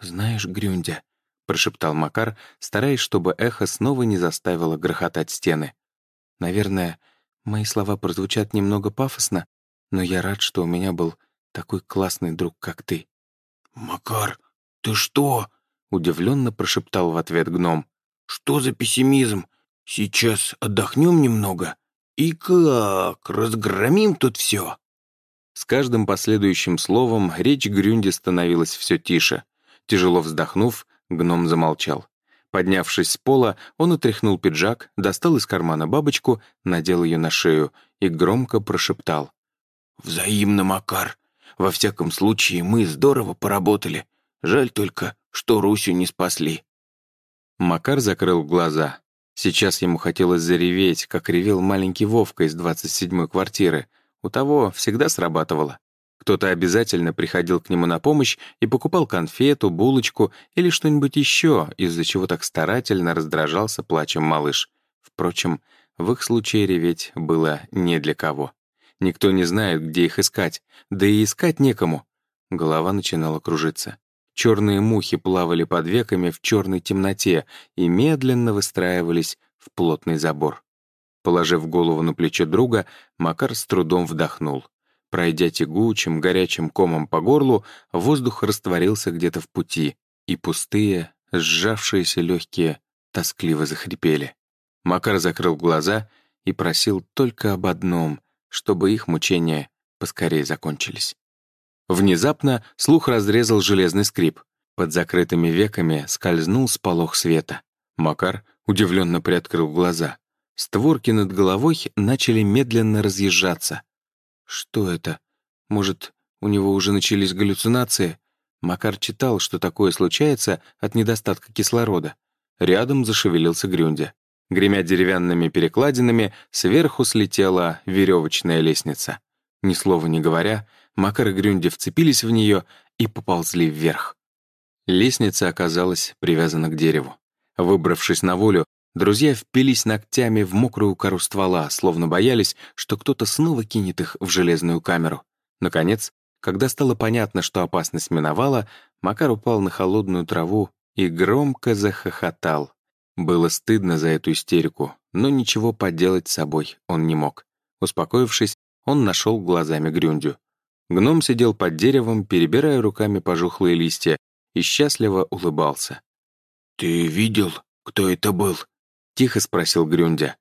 «Знаешь, Грюндя», — прошептал Макар, стараясь, чтобы эхо снова не заставило грохотать стены. «Наверное, мои слова прозвучат немного пафосно, но я рад, что у меня был такой классный друг, как ты». «Макар, ты что?» — удивленно прошептал в ответ гном. «Что за пессимизм? Сейчас отдохнем немного? И как? Разгромим тут все?» С каждым последующим словом речь Грюнди становилась все тише. Тяжело вздохнув, гном замолчал. Поднявшись с пола, он отряхнул пиджак, достал из кармана бабочку, надел ее на шею и громко прошептал. «Взаимно, Макар. Во всяком случае, мы здорово поработали. Жаль только, что Русю не спасли». Макар закрыл глаза. Сейчас ему хотелось зареветь, как ревел маленький Вовка из 27-й квартиры. У того всегда срабатывало. Кто-то обязательно приходил к нему на помощь и покупал конфету, булочку или что-нибудь еще, из-за чего так старательно раздражался плачем малыш. Впрочем, в их случае реветь было не для кого. Никто не знает, где их искать, да и искать некому. Голова начинала кружиться. Черные мухи плавали под веками в черной темноте и медленно выстраивались в плотный забор. Положив голову на плечо друга, Макар с трудом вдохнул. Пройдя тягучим, горячим комом по горлу, воздух растворился где-то в пути, и пустые, сжавшиеся легкие тоскливо захрипели. Макар закрыл глаза и просил только об одном, чтобы их мучения поскорее закончились. Внезапно слух разрезал железный скрип. Под закрытыми веками скользнул сполох света. Макар удивленно приоткрыл глаза. Створки над головой начали медленно разъезжаться. Что это? Может, у него уже начались галлюцинации? Макар читал, что такое случается от недостатка кислорода. Рядом зашевелился Грюндя. Гремя деревянными перекладинами, сверху слетела веревочная лестница. Ни слова не говоря, Макар и Грюнди вцепились в нее и поползли вверх. Лестница оказалась привязана к дереву. Выбравшись на волю, Друзья впились ногтями в мокрую кору ствола, словно боялись, что кто-то снова кинет их в железную камеру. Наконец, когда стало понятно, что опасность миновала, Макар упал на холодную траву и громко захохотал. Было стыдно за эту истерику, но ничего поделать с собой он не мог. Успокоившись, он нашел глазами Грюндю. Гном сидел под деревом, перебирая руками пожухлые листья, и счастливо улыбался. «Ты видел, кто это был?» — тихо спросил Грюндя.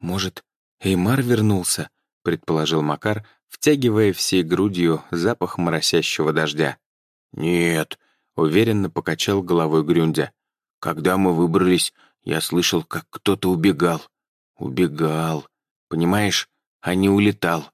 «Может, Эймар вернулся?» — предположил Макар, втягивая всей грудью запах моросящего дождя. «Нет», — уверенно покачал головой Грюндя. «Когда мы выбрались, я слышал, как кто-то убегал». «Убегал», Понимаешь, а не улетал.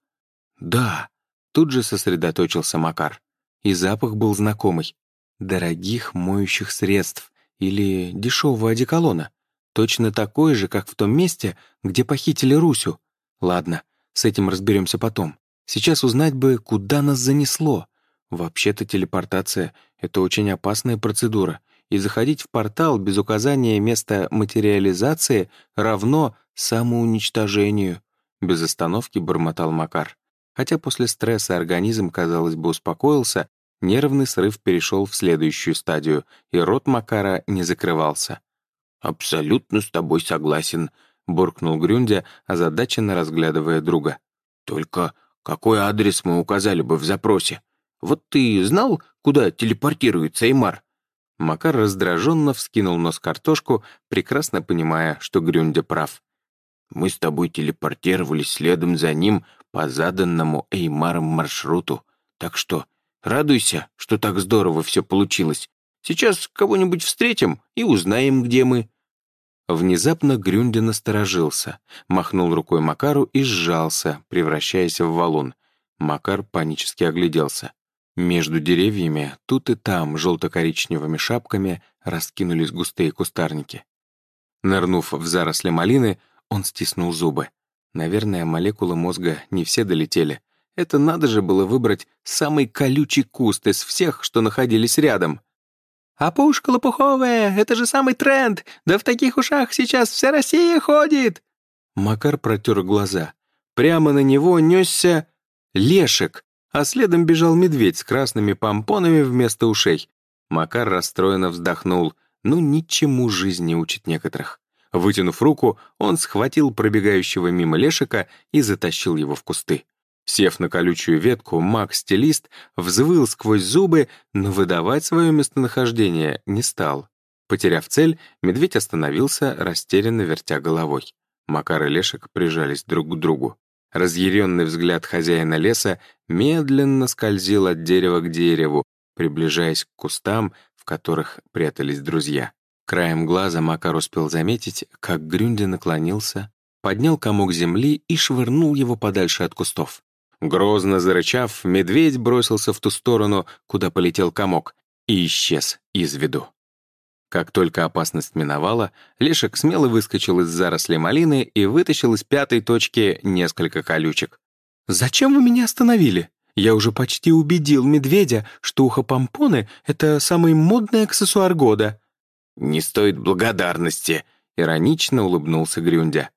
Да, тут же сосредоточился Макар. И запах был знакомый. Дорогих моющих средств или дешевого одеколона. Точно такой же, как в том месте, где похитили Русю. Ладно, с этим разберемся потом. Сейчас узнать бы, куда нас занесло. Вообще-то телепортация — это очень опасная процедура, и заходить в портал без указания места материализации равно самоуничтожению. Без остановки бормотал Макар. Хотя после стресса организм, казалось бы, успокоился, нервный срыв перешел в следующую стадию, и рот Макара не закрывался. «Абсолютно с тобой согласен», — буркнул Грюндя, озадаченно разглядывая друга. «Только какой адрес мы указали бы в запросе? Вот ты знал, куда телепортируется Эймар?» Макар раздраженно вскинул нос картошку, прекрасно понимая, что Грюндя прав. «Мы с тобой телепортировались следом за ним по заданному Эймаром маршруту. Так что радуйся, что так здорово все получилось. Сейчас кого-нибудь встретим и узнаем, где мы». Внезапно Грюнде насторожился, махнул рукой Макару и сжался, превращаясь в валун. Макар панически огляделся. Между деревьями, тут и там, желто-коричневыми шапками, раскинулись густые кустарники. Нырнув в заросли малины, он стиснул зубы. Наверное, молекулы мозга не все долетели. Это надо же было выбрать самый колючий куст из всех, что находились рядом — «А пушка лопуховая — это же самый тренд! Да в таких ушах сейчас вся Россия ходит!» Макар протер глаза. Прямо на него несся лешек, а следом бежал медведь с красными помпонами вместо ушей. Макар расстроенно вздохнул. Ну, ничему жизнь не учит некоторых. Вытянув руку, он схватил пробегающего мимо лешика и затащил его в кусты. Сев на колючую ветку, маг-стилист взвыл сквозь зубы, но выдавать свое местонахождение не стал. Потеряв цель, медведь остановился, растерянно вертя головой. Макар и Лешек прижались друг к другу. Разъяренный взгляд хозяина леса медленно скользил от дерева к дереву, приближаясь к кустам, в которых прятались друзья. Краем глаза Макар успел заметить, как Грюнди наклонился, поднял комок земли и швырнул его подальше от кустов. Грозно зарычав, медведь бросился в ту сторону, куда полетел комок, и исчез из виду. Как только опасность миновала, Лешек смело выскочил из зарослей малины и вытащил из пятой точки несколько колючек. «Зачем вы меня остановили? Я уже почти убедил медведя, что ухо-помпоны — это самый модный аксессуар года». «Не стоит благодарности», — иронично улыбнулся Грюндя.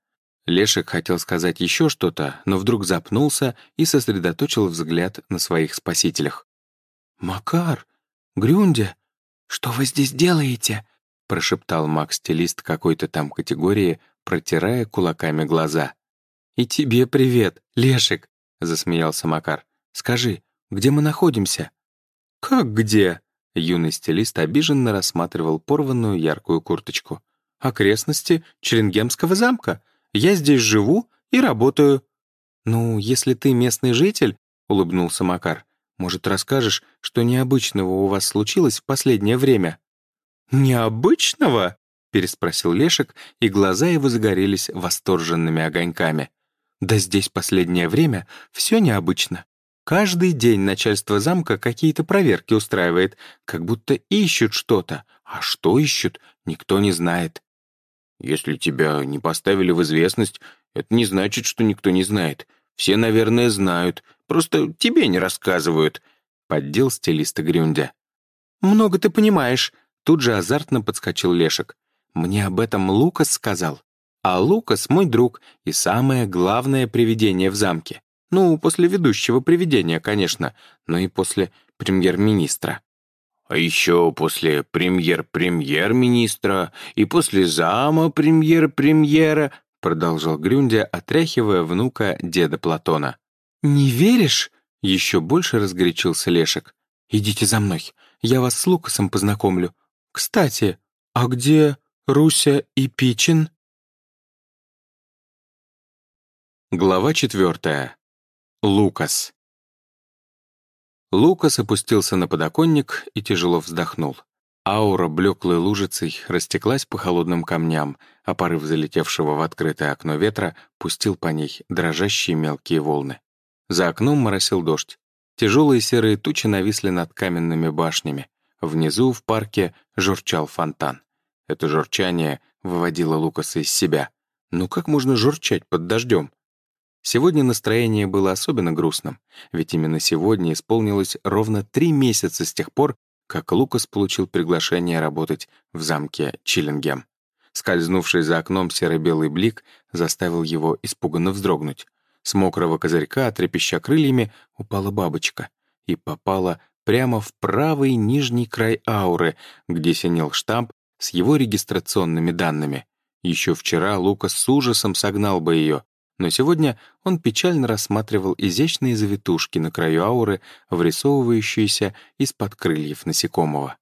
Лешек хотел сказать еще что-то, но вдруг запнулся и сосредоточил взгляд на своих спасителях. «Макар! Грюндя! Что вы здесь делаете?» прошептал Макс-стилист какой-то там категории, протирая кулаками глаза. «И тебе привет, Лешек!» — засмеялся Макар. «Скажи, где мы находимся?» «Как где?» — юный стилист обиженно рассматривал порванную яркую курточку. «Окрестности Черенгемского замка. Я здесь живу и работаю». «Ну, если ты местный житель», — улыбнулся Макар, «может, расскажешь, что необычного у вас случилось в последнее время?» «Необычного?» — переспросил Лешек, и глаза его загорелись восторженными огоньками. «Да здесь последнее время все необычно. Каждый день начальство замка какие-то проверки устраивает, как будто ищут что-то. А что ищут, никто не знает. Если тебя не поставили в известность, это не значит, что никто не знает. Все, наверное, знают, просто тебе не рассказывают», — поддел стилиста Грюндя. «Много ты понимаешь», — тут же азартно подскочил Лешек. «Мне об этом Лукас сказал. А Лукас — мой друг и самое главное привидение в замке. Ну, после ведущего привидения, конечно, но и после премьер-министра. А еще после премьер-премьер-министра и после зама премьер-премьера, продолжал Грюндя, отряхивая внука деда Платона. «Не веришь?» — еще больше разгорячился Лешек. «Идите за мной, я вас с Лукасом познакомлю. Кстати, а где Руся и Пичин?» Глава четвертая. Лукас. Лукас опустился на подоконник и тяжело вздохнул. Аура блеклой лужицей растеклась по холодным камням, а порыв залетевшего в открытое окно ветра пустил по ней дрожащие мелкие волны. За окном моросил дождь. Тяжелые серые тучи нависли над каменными башнями. Внизу, в парке, журчал фонтан. Это журчание выводило Лукаса из себя. Ну как можно журчать под дождем? Сегодня настроение было особенно грустным, ведь именно сегодня исполнилось ровно три месяца с тех пор, как Лукас получил приглашение работать в замке Чиллингем. Скользнувший за окном серо-белый блик заставил его испуганно вздрогнуть. С мокрого козырька, трепеща крыльями, упала бабочка и попала прямо в правый нижний край ауры, где синел штамп с его регистрационными данными. Еще вчера Лукас с ужасом согнал бы ее, но сегодня он печально рассматривал изящные завитушки на краю ауры, врисовывающиеся из-под крыльев насекомого.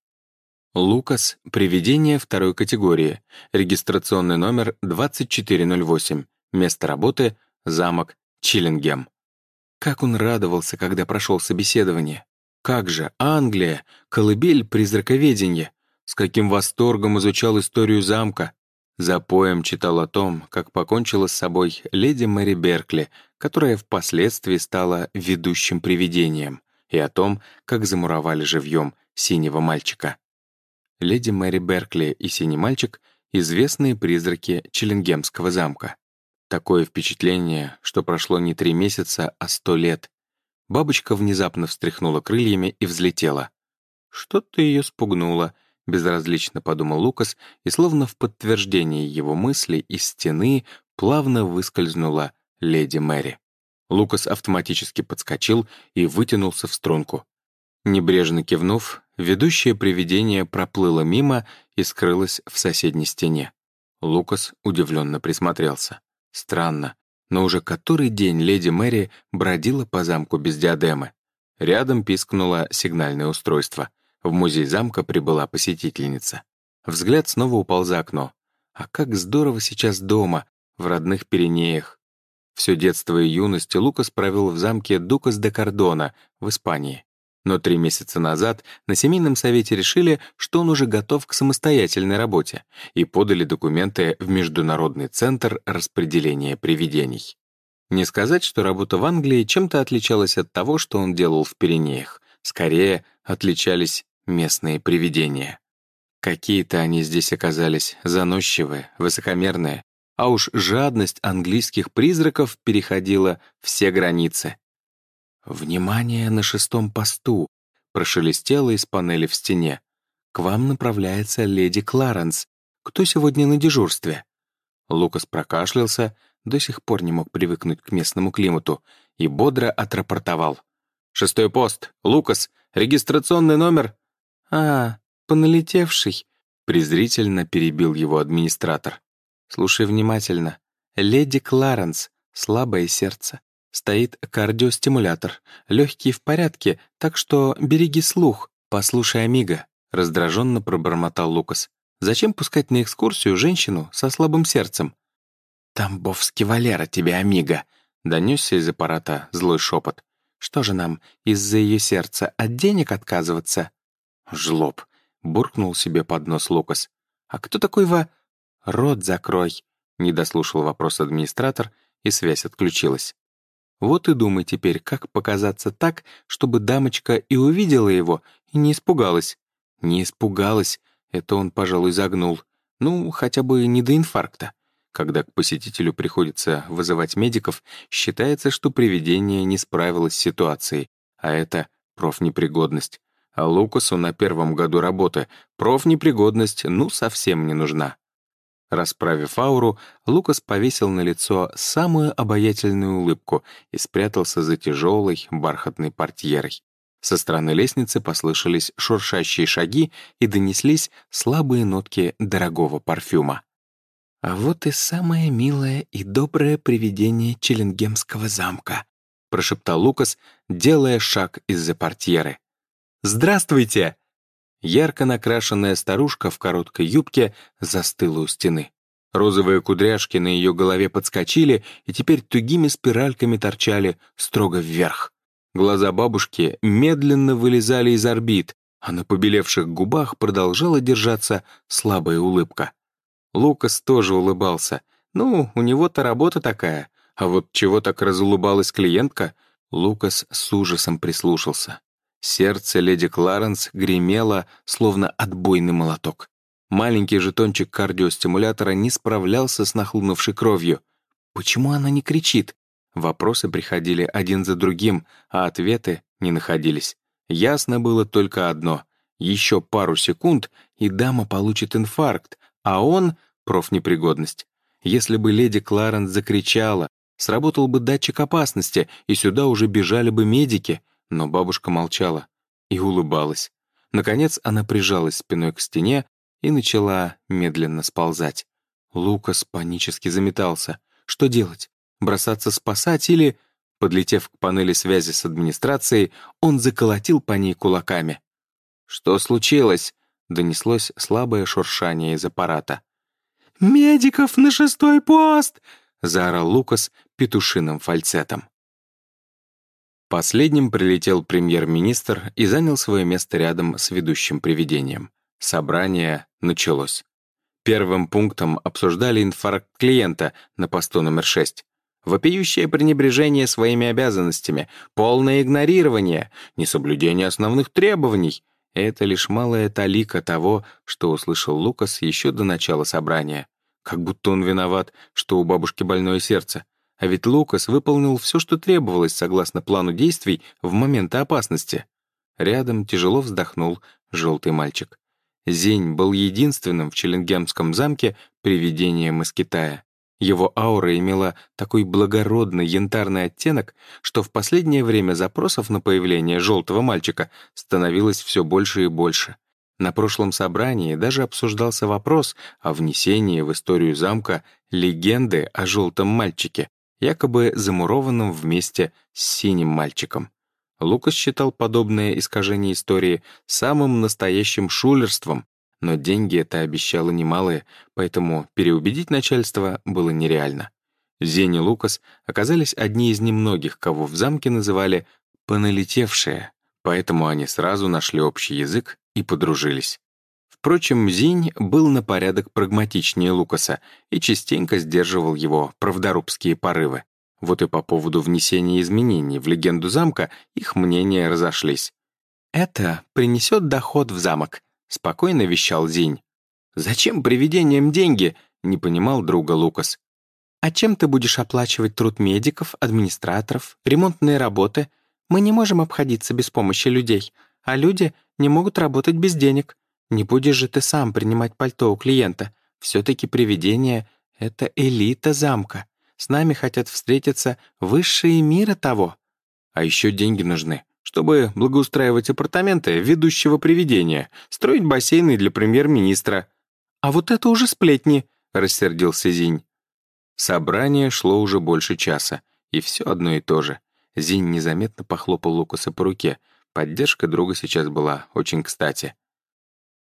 Лукас — привидение второй категории, регистрационный номер 2408, место работы — замок Чиллингем. Как он радовался, когда прошел собеседование. Как же, Англия, колыбель призраковедения. С каким восторгом изучал историю замка. За поем читал о том, как покончила с собой леди Мэри Беркли, которая впоследствии стала ведущим привидением, и о том, как замуровали живьем синего мальчика. Леди Мэри Беркли и синий мальчик — известные призраки Челлингемского замка. Такое впечатление, что прошло не три месяца, а сто лет. Бабочка внезапно встряхнула крыльями и взлетела. Что-то ее спугнуло, — безразлично подумал Лукас, и словно в подтверждение его мыслей из стены плавно выскользнула леди Мэри. Лукас автоматически подскочил и вытянулся в струнку. Небрежно кивнув, ведущее привидение проплыло мимо и скрылось в соседней стене. Лукас удивленно присмотрелся. Странно, но уже который день леди Мэри бродила по замку без диадемы. Рядом пискнуло сигнальное устройство — в музей замка прибыла посетительница. Взгляд снова упал за окно. А как здорово сейчас дома, в родных Пиренеях. Все детство и юность Лукас провел в замке Дукас де Кардона в Испании. Но три месяца назад на семейном совете решили, что он уже готов к самостоятельной работе, и подали документы в Международный центр распределения привидений. Не сказать, что работа в Англии чем-то отличалась от того, что он делал в Пиренеях. Скорее, отличались местные привидения. Какие-то они здесь оказались заносчивые, высокомерные, а уж жадность английских призраков переходила все границы. «Внимание на шестом посту!» — прошелестело из панели в стене. «К вам направляется леди Кларенс. Кто сегодня на дежурстве?» Лукас прокашлялся, до сих пор не мог привыкнуть к местному климату, и бодро отрапортовал. «Шестой пост. Лукас. Регистрационный номер «А, поналетевший», — презрительно перебил его администратор. «Слушай внимательно. Леди Кларенс, слабое сердце. Стоит кардиостимулятор. Легкие в порядке, так что береги слух. Послушай, Амиго», — раздраженно пробормотал Лукас. «Зачем пускать на экскурсию женщину со слабым сердцем?» «Тамбовский Валера тебе, Амиго», — донесся из аппарата злой шепот. «Что же нам, из-за ее сердца от денег отказываться?» «Жлоб», — буркнул себе под нос Лукас. «А кто такой Ва...» «Рот закрой», — не дослушал вопрос администратор, и связь отключилась. Вот и думай теперь, как показаться так, чтобы дамочка и увидела его, и не испугалась. Не испугалась, это он, пожалуй, загнул. Ну, хотя бы не до инфаркта. Когда к посетителю приходится вызывать медиков, считается, что привидение не справилось с ситуацией, а это профнепригодность. А Лукасу на первом году работы профнепригодность ну совсем не нужна. Расправив ауру, Лукас повесил на лицо самую обаятельную улыбку и спрятался за тяжелой бархатной портьерой. Со стороны лестницы послышались шуршащие шаги и донеслись слабые нотки дорогого парфюма. «А вот и самое милое и доброе привидение Челленгемского замка», прошептал Лукас, делая шаг из-за портьеры. «Здравствуйте!» Ярко накрашенная старушка в короткой юбке застыла у стены. Розовые кудряшки на ее голове подскочили и теперь тугими спиральками торчали строго вверх. Глаза бабушки медленно вылезали из орбит, а на побелевших губах продолжала держаться слабая улыбка. Лукас тоже улыбался. Ну, у него-то работа такая. А вот чего так разулыбалась клиентка? Лукас с ужасом прислушался. Сердце леди Кларенс гремело, словно отбойный молоток. Маленький жетончик кардиостимулятора не справлялся с нахлынувшей кровью. Почему она не кричит? Вопросы приходили один за другим, а ответы не находились. Ясно было только одно. Еще пару секунд, и дама получит инфаркт, а он — профнепригодность. Если бы леди Кларенс закричала, сработал бы датчик опасности, и сюда уже бежали бы медики, но бабушка молчала и улыбалась. Наконец она прижалась спиной к стене и начала медленно сползать. Лукас панически заметался. Что делать? Бросаться спасать или... Подлетев к панели связи с администрацией, он заколотил по ней кулаками. «Что случилось?» — донеслось слабое шуршание из аппарата. «Медиков на шестой пост!» — заорал Лукас петушиным фальцетом. Последним прилетел премьер-министр и занял свое место рядом с ведущим привидением. Собрание началось. Первым пунктом обсуждали инфаркт клиента на посту номер 6. Вопиющее пренебрежение своими обязанностями, полное игнорирование, несоблюдение основных требований — это лишь малая талика того, что услышал Лукас еще до начала собрания. Как будто он виноват, что у бабушки больное сердце. А ведь Лукас выполнил все, что требовалось согласно плану действий в момент опасности. Рядом тяжело вздохнул желтый мальчик. Зень был единственным в Челленгемском замке привидением из Китая. Его аура имела такой благородный янтарный оттенок, что в последнее время запросов на появление желтого мальчика становилось все больше и больше. На прошлом собрании даже обсуждался вопрос о внесении в историю замка легенды о желтом мальчике, якобы замурованном вместе с синим мальчиком. Лукас считал подобное искажение истории самым настоящим шулерством, но деньги это обещало немалые, поэтому переубедить начальство было нереально. Зень и Лукас оказались одни из немногих, кого в замке называли «поналетевшие», поэтому они сразу нашли общий язык и подружились. Впрочем, Зинь был на порядок прагматичнее Лукаса и частенько сдерживал его правдорубские порывы. Вот и по поводу внесения изменений в легенду замка их мнения разошлись. «Это принесет доход в замок», — спокойно вещал Зинь. «Зачем привидениям деньги?» — не понимал друга Лукас. «А чем ты будешь оплачивать труд медиков, администраторов, ремонтные работы? Мы не можем обходиться без помощи людей, а люди не могут работать без денег. Не будешь же ты сам принимать пальто у клиента. Все-таки привидение — это элита замка. С нами хотят встретиться высшие мира того. А еще деньги нужны, чтобы благоустраивать апартаменты ведущего привидения, строить бассейны для премьер-министра. А вот это уже сплетни, — рассердился Зинь. Собрание шло уже больше часа, и все одно и то же. Зинь незаметно похлопал Лукаса по руке. Поддержка друга сейчас была очень кстати.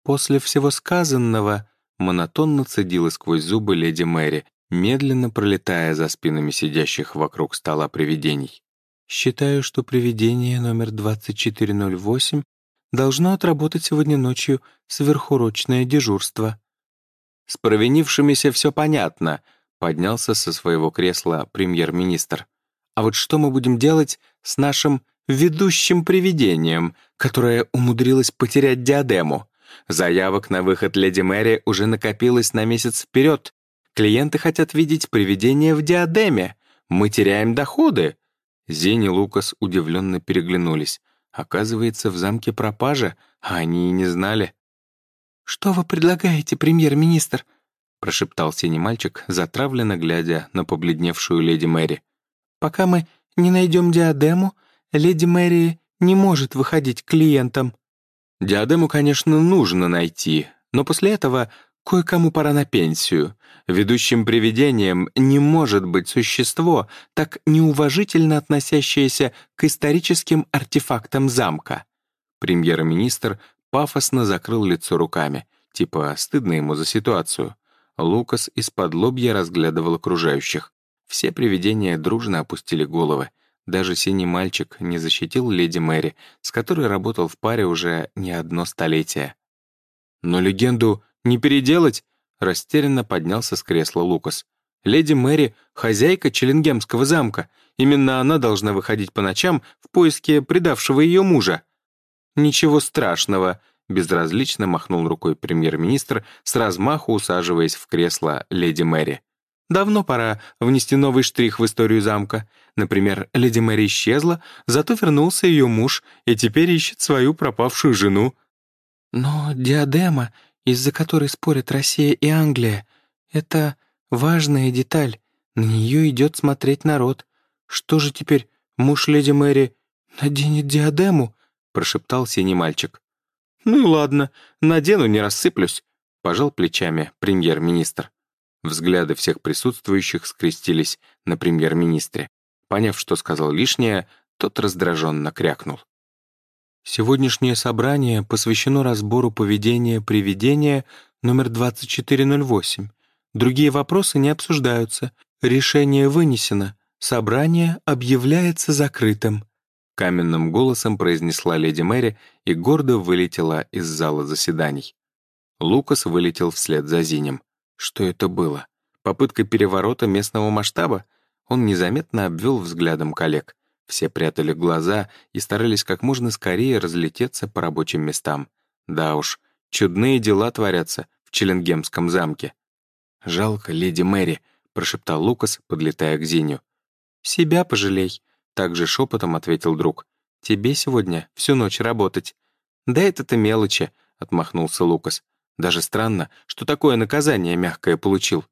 После всего сказанного монотонно цедила сквозь зубы леди Мэри, медленно пролетая за спинами сидящих вокруг стола привидений. «Считаю, что привидение номер 2408 должно отработать сегодня ночью сверхурочное дежурство». «С провинившимися все понятно», — поднялся со своего кресла премьер-министр. «А вот что мы будем делать с нашим ведущим привидением, которое умудрилось потерять диадему?» Заявок на выход Леди Мэри уже накопилось на месяц вперед, Клиенты хотят видеть привидение в диадеме. Мы теряем доходы». Зень и Лукас удивленно переглянулись. Оказывается, в замке пропажа, а они и не знали. «Что вы предлагаете, премьер-министр?» прошептал синий мальчик, затравленно глядя на побледневшую леди Мэри. «Пока мы не найдем диадему, леди Мэри не может выходить к клиентам». «Диадему, конечно, нужно найти, но после этого Кое-кому пора на пенсию. Ведущим привидением не может быть существо, так неуважительно относящееся к историческим артефактам замка. Премьер-министр пафосно закрыл лицо руками, типа стыдно ему за ситуацию. Лукас из-под лобья разглядывал окружающих. Все привидения дружно опустили головы. Даже синий мальчик не защитил леди Мэри, с которой работал в паре уже не одно столетие. «Но легенду не переделать?» — растерянно поднялся с кресла Лукас. «Леди Мэри — хозяйка Челленгемского замка. Именно она должна выходить по ночам в поиске предавшего ее мужа». «Ничего страшного», — безразлично махнул рукой премьер-министр, с размаху усаживаясь в кресло леди Мэри. Давно пора внести новый штрих в историю замка. Например, леди Мэри исчезла, зато вернулся ее муж и теперь ищет свою пропавшую жену. Но диадема, из-за которой спорят Россия и Англия, это важная деталь. На нее идет смотреть народ. Что же теперь, муж леди Мэри наденет диадему? прошептал синий мальчик. «Ну и ладно, надену, не рассыплюсь», — пожал плечами премьер-министр. Взгляды всех присутствующих скрестились на премьер-министре. Поняв, что сказал лишнее, тот раздраженно крякнул. Сегодняшнее собрание посвящено разбору поведения привидения номер 2408. Другие вопросы не обсуждаются. Решение вынесено. Собрание объявляется закрытым. Каменным голосом произнесла леди Мэри и гордо вылетела из зала заседаний. Лукас вылетел вслед за Зинем. Что это было? Попытка переворота местного масштаба? Он незаметно обвел взглядом коллег. Все прятали глаза и старались как можно скорее разлететься по рабочим местам. Да уж, чудные дела творятся в Челленгемском замке. «Жалко, леди Мэри», — прошептал Лукас, подлетая к Зиню. «Себя пожалей», — также шепотом ответил друг. «Тебе сегодня всю ночь работать». «Да это-то мелочи», — отмахнулся Лукас. Даже странно, что такое наказание мягкое получил.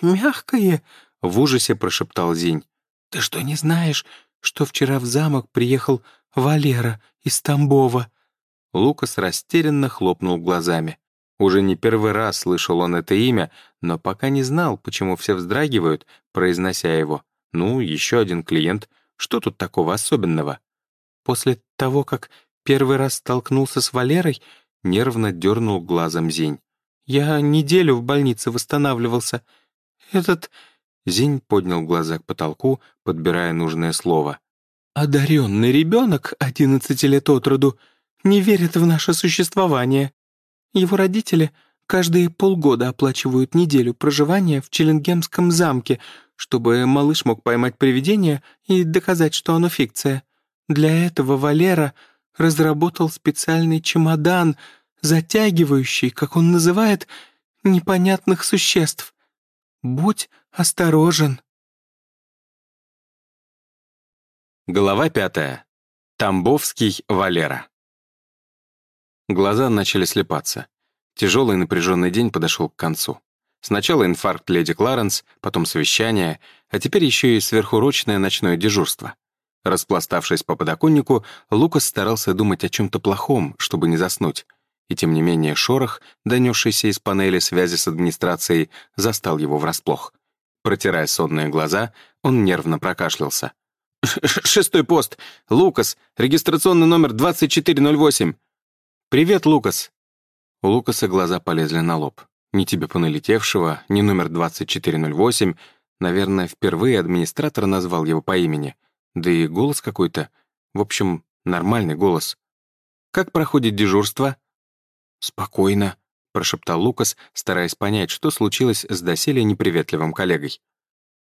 «Мягкое?» — в ужасе прошептал Зинь. «Ты что, не знаешь, что вчера в замок приехал Валера из Тамбова?» Лукас растерянно хлопнул глазами. Уже не первый раз слышал он это имя, но пока не знал, почему все вздрагивают, произнося его. Ну, еще один клиент. Что тут такого особенного? После того, как первый раз столкнулся с Валерой, Нервно дернул глазом Зень. «Я неделю в больнице восстанавливался. Этот...» Зень поднял глаза к потолку, подбирая нужное слово. «Одаренный ребенок, одиннадцати лет от роду, не верит в наше существование. Его родители каждые полгода оплачивают неделю проживания в Челленгемском замке, чтобы малыш мог поймать привидение и доказать, что оно фикция. Для этого Валера разработал специальный чемодан, затягивающий, как он называет, непонятных существ. Будь осторожен. Глава пятая. Тамбовский Валера. Глаза начали слепаться. Тяжелый напряженный день подошел к концу. Сначала инфаркт леди Кларенс, потом совещание, а теперь еще и сверхурочное ночное дежурство. Распластавшись по подоконнику, Лукас старался думать о чем-то плохом, чтобы не заснуть. И тем не менее шорох, донесшийся из панели связи с администрацией, застал его врасплох. Протирая сонные глаза, он нервно прокашлялся. «Шестой пост! Лукас! Регистрационный номер 2408!» «Привет, Лукас!» У Лукаса глаза полезли на лоб. Ни тебе поналетевшего, ни номер 2408. Наверное, впервые администратор назвал его по имени — да и голос какой-то. В общем, нормальный голос. «Как проходит дежурство?» «Спокойно», — прошептал Лукас, стараясь понять, что случилось с доселе неприветливым коллегой.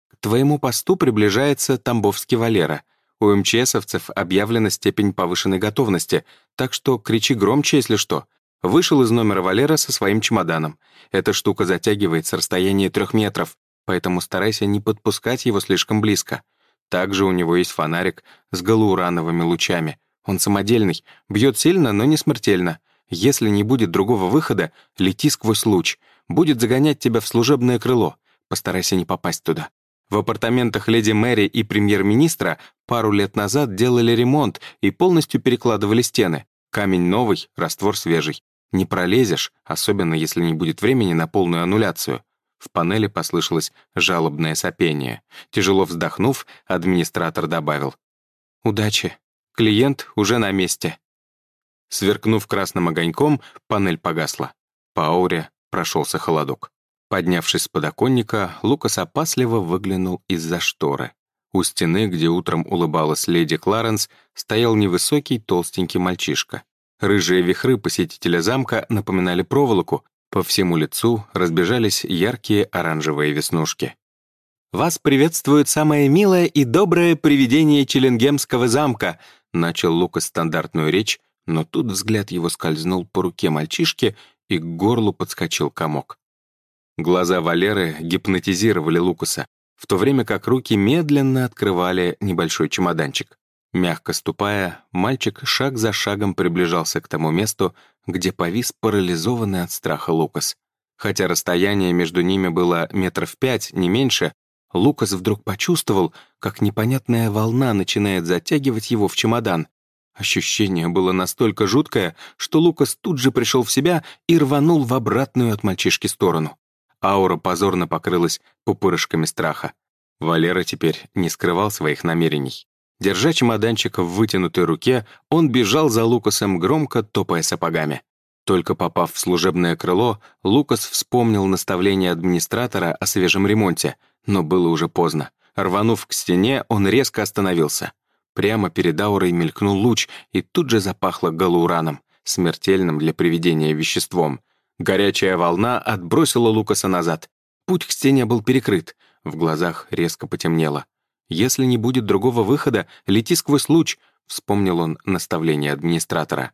«К твоему посту приближается Тамбовский Валера. У МЧСовцев объявлена степень повышенной готовности, так что кричи громче, если что. Вышел из номера Валера со своим чемоданом. Эта штука затягивает с расстояния трех метров, поэтому старайся не подпускать его слишком близко. Также у него есть фонарик с галурановыми лучами. Он самодельный, бьет сильно, но не смертельно. Если не будет другого выхода, лети сквозь луч. Будет загонять тебя в служебное крыло. Постарайся не попасть туда. В апартаментах леди Мэри и премьер-министра пару лет назад делали ремонт и полностью перекладывали стены. Камень новый, раствор свежий. Не пролезешь, особенно если не будет времени на полную аннуляцию. В панели послышалось жалобное сопение. Тяжело вздохнув, администратор добавил. «Удачи. Клиент уже на месте». Сверкнув красным огоньком, панель погасла. По ауре прошелся холодок. Поднявшись с подоконника, Лукас опасливо выглянул из-за шторы. У стены, где утром улыбалась леди Кларенс, стоял невысокий толстенький мальчишка. Рыжие вихры посетителя замка напоминали проволоку, по всему лицу разбежались яркие оранжевые веснушки. «Вас приветствует самое милое и доброе привидение Челенгемского замка», начал Лукас стандартную речь, но тут взгляд его скользнул по руке мальчишки, и к горлу подскочил комок. Глаза Валеры гипнотизировали Лукаса, в то время как руки медленно открывали небольшой чемоданчик. Мягко ступая, мальчик шаг за шагом приближался к тому месту, где повис парализованный от страха Лукас. Хотя расстояние между ними было метров пять, не меньше, Лукас вдруг почувствовал, как непонятная волна начинает затягивать его в чемодан. Ощущение было настолько жуткое, что Лукас тут же пришел в себя и рванул в обратную от мальчишки сторону. Аура позорно покрылась пупырышками страха. Валера теперь не скрывал своих намерений. Держа чемоданчик в вытянутой руке, он бежал за Лукасом, громко топая сапогами. Только попав в служебное крыло, Лукас вспомнил наставление администратора о свежем ремонте, но было уже поздно. Рванув к стене, он резко остановился. Прямо перед аурой мелькнул луч, и тут же запахло галураном, смертельным для приведения веществом. Горячая волна отбросила Лукаса назад. Путь к стене был перекрыт, в глазах резко потемнело. «Если не будет другого выхода, лети сквозь луч», — вспомнил он наставление администратора.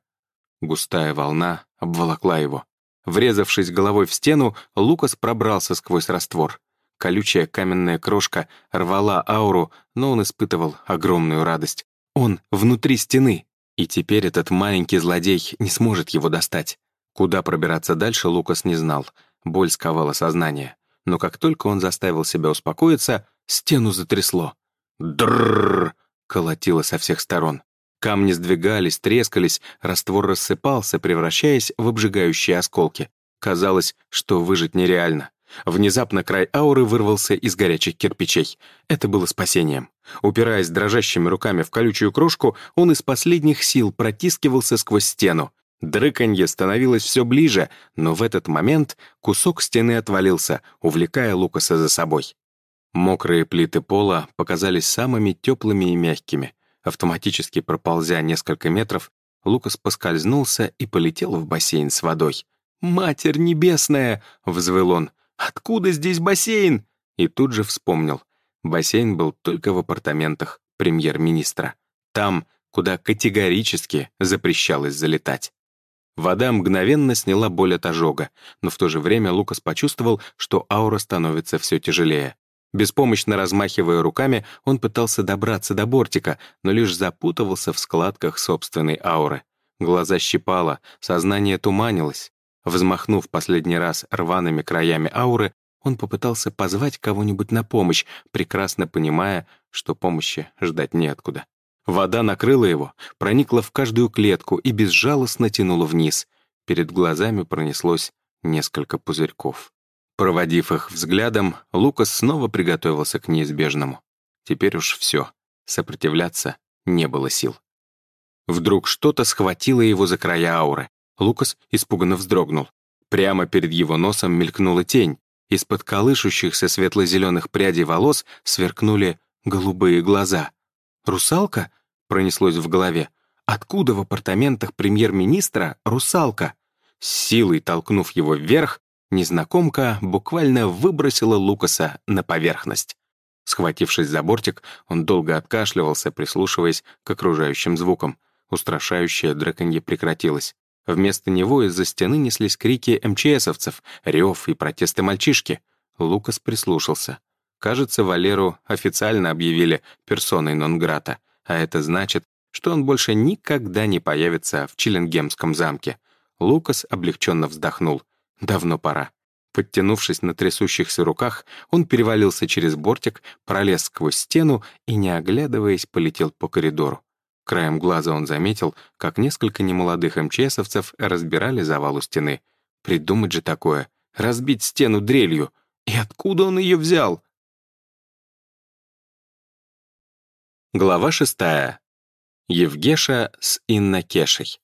Густая волна обволокла его. Врезавшись головой в стену, Лукас пробрался сквозь раствор. Колючая каменная крошка рвала ауру, но он испытывал огромную радость. Он внутри стены, и теперь этот маленький злодей не сможет его достать. Куда пробираться дальше, Лукас не знал. Боль сковала сознание. Но как только он заставил себя успокоиться, стену затрясло. Дррррр! колотило со всех сторон. Камни сдвигались, трескались, раствор рассыпался, превращаясь в обжигающие осколки. Казалось, что выжить нереально. Внезапно край ауры вырвался из горячих кирпичей. Это было спасением. Упираясь дрожащими руками в колючую крошку, он из последних сил протискивался сквозь стену. Дрыканье становилось все ближе, но в этот момент кусок стены отвалился, увлекая Лукаса за собой. Мокрые плиты пола показались самыми теплыми и мягкими. Автоматически проползя несколько метров, Лукас поскользнулся и полетел в бассейн с водой. «Матерь небесная!» — взвыл он. «Откуда здесь бассейн?» И тут же вспомнил. Бассейн был только в апартаментах премьер-министра. Там, куда категорически запрещалось залетать. Вода мгновенно сняла боль от ожога, но в то же время Лукас почувствовал, что аура становится все тяжелее. Беспомощно размахивая руками, он пытался добраться до бортика, но лишь запутывался в складках собственной ауры. Глаза щипало, сознание туманилось. Взмахнув последний раз рваными краями ауры, он попытался позвать кого-нибудь на помощь, прекрасно понимая, что помощи ждать неоткуда. Вода накрыла его, проникла в каждую клетку и безжалостно тянула вниз. Перед глазами пронеслось несколько пузырьков. Проводив их взглядом, Лукас снова приготовился к неизбежному. Теперь уж все. Сопротивляться не было сил. Вдруг что-то схватило его за края ауры. Лукас испуганно вздрогнул. Прямо перед его носом мелькнула тень. Из-под колышущихся светло-зеленых прядей волос сверкнули голубые глаза. «Русалка?» — пронеслось в голове. «Откуда в апартаментах премьер-министра русалка?» С силой толкнув его вверх, незнакомка буквально выбросила Лукаса на поверхность. Схватившись за бортик, он долго откашливался, прислушиваясь к окружающим звукам. Устрашающее драконье прекратилось. Вместо него из-за стены неслись крики МЧСовцев, рев и протесты мальчишки. Лукас прислушался. Кажется, Валеру официально объявили персоной нон-грата, а это значит, что он больше никогда не появится в Чиллингемском замке. Лукас облегченно вздохнул. Давно пора. Подтянувшись на трясущихся руках, он перевалился через бортик, пролез сквозь стену и, не оглядываясь, полетел по коридору. Краем глаза он заметил, как несколько немолодых МЧСовцев разбирали завал у стены. Придумать же такое. Разбить стену дрелью. И откуда он ее взял? Глава шестая. Евгеша с Иннакешей.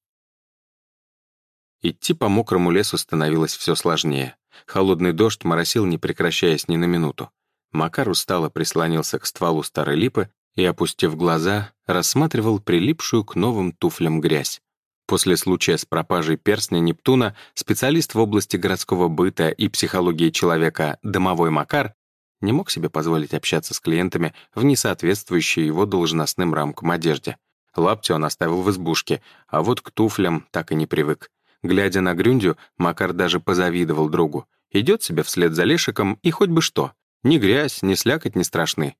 Идти по мокрому лесу становилось все сложнее. Холодный дождь моросил, не прекращаясь ни на минуту. Макар устало прислонился к стволу старой липы и, опустив глаза, рассматривал прилипшую к новым туфлям грязь. После случая с пропажей перстня Нептуна специалист в области городского быта и психологии человека Домовой Макар не мог себе позволить общаться с клиентами в несоответствующей его должностным рамкам одежде. Лапти он оставил в избушке, а вот к туфлям так и не привык. Глядя на Грюндю, Макар даже позавидовал другу. Идет себе вслед за Лешиком, и хоть бы что. Ни грязь, ни слякоть не страшны.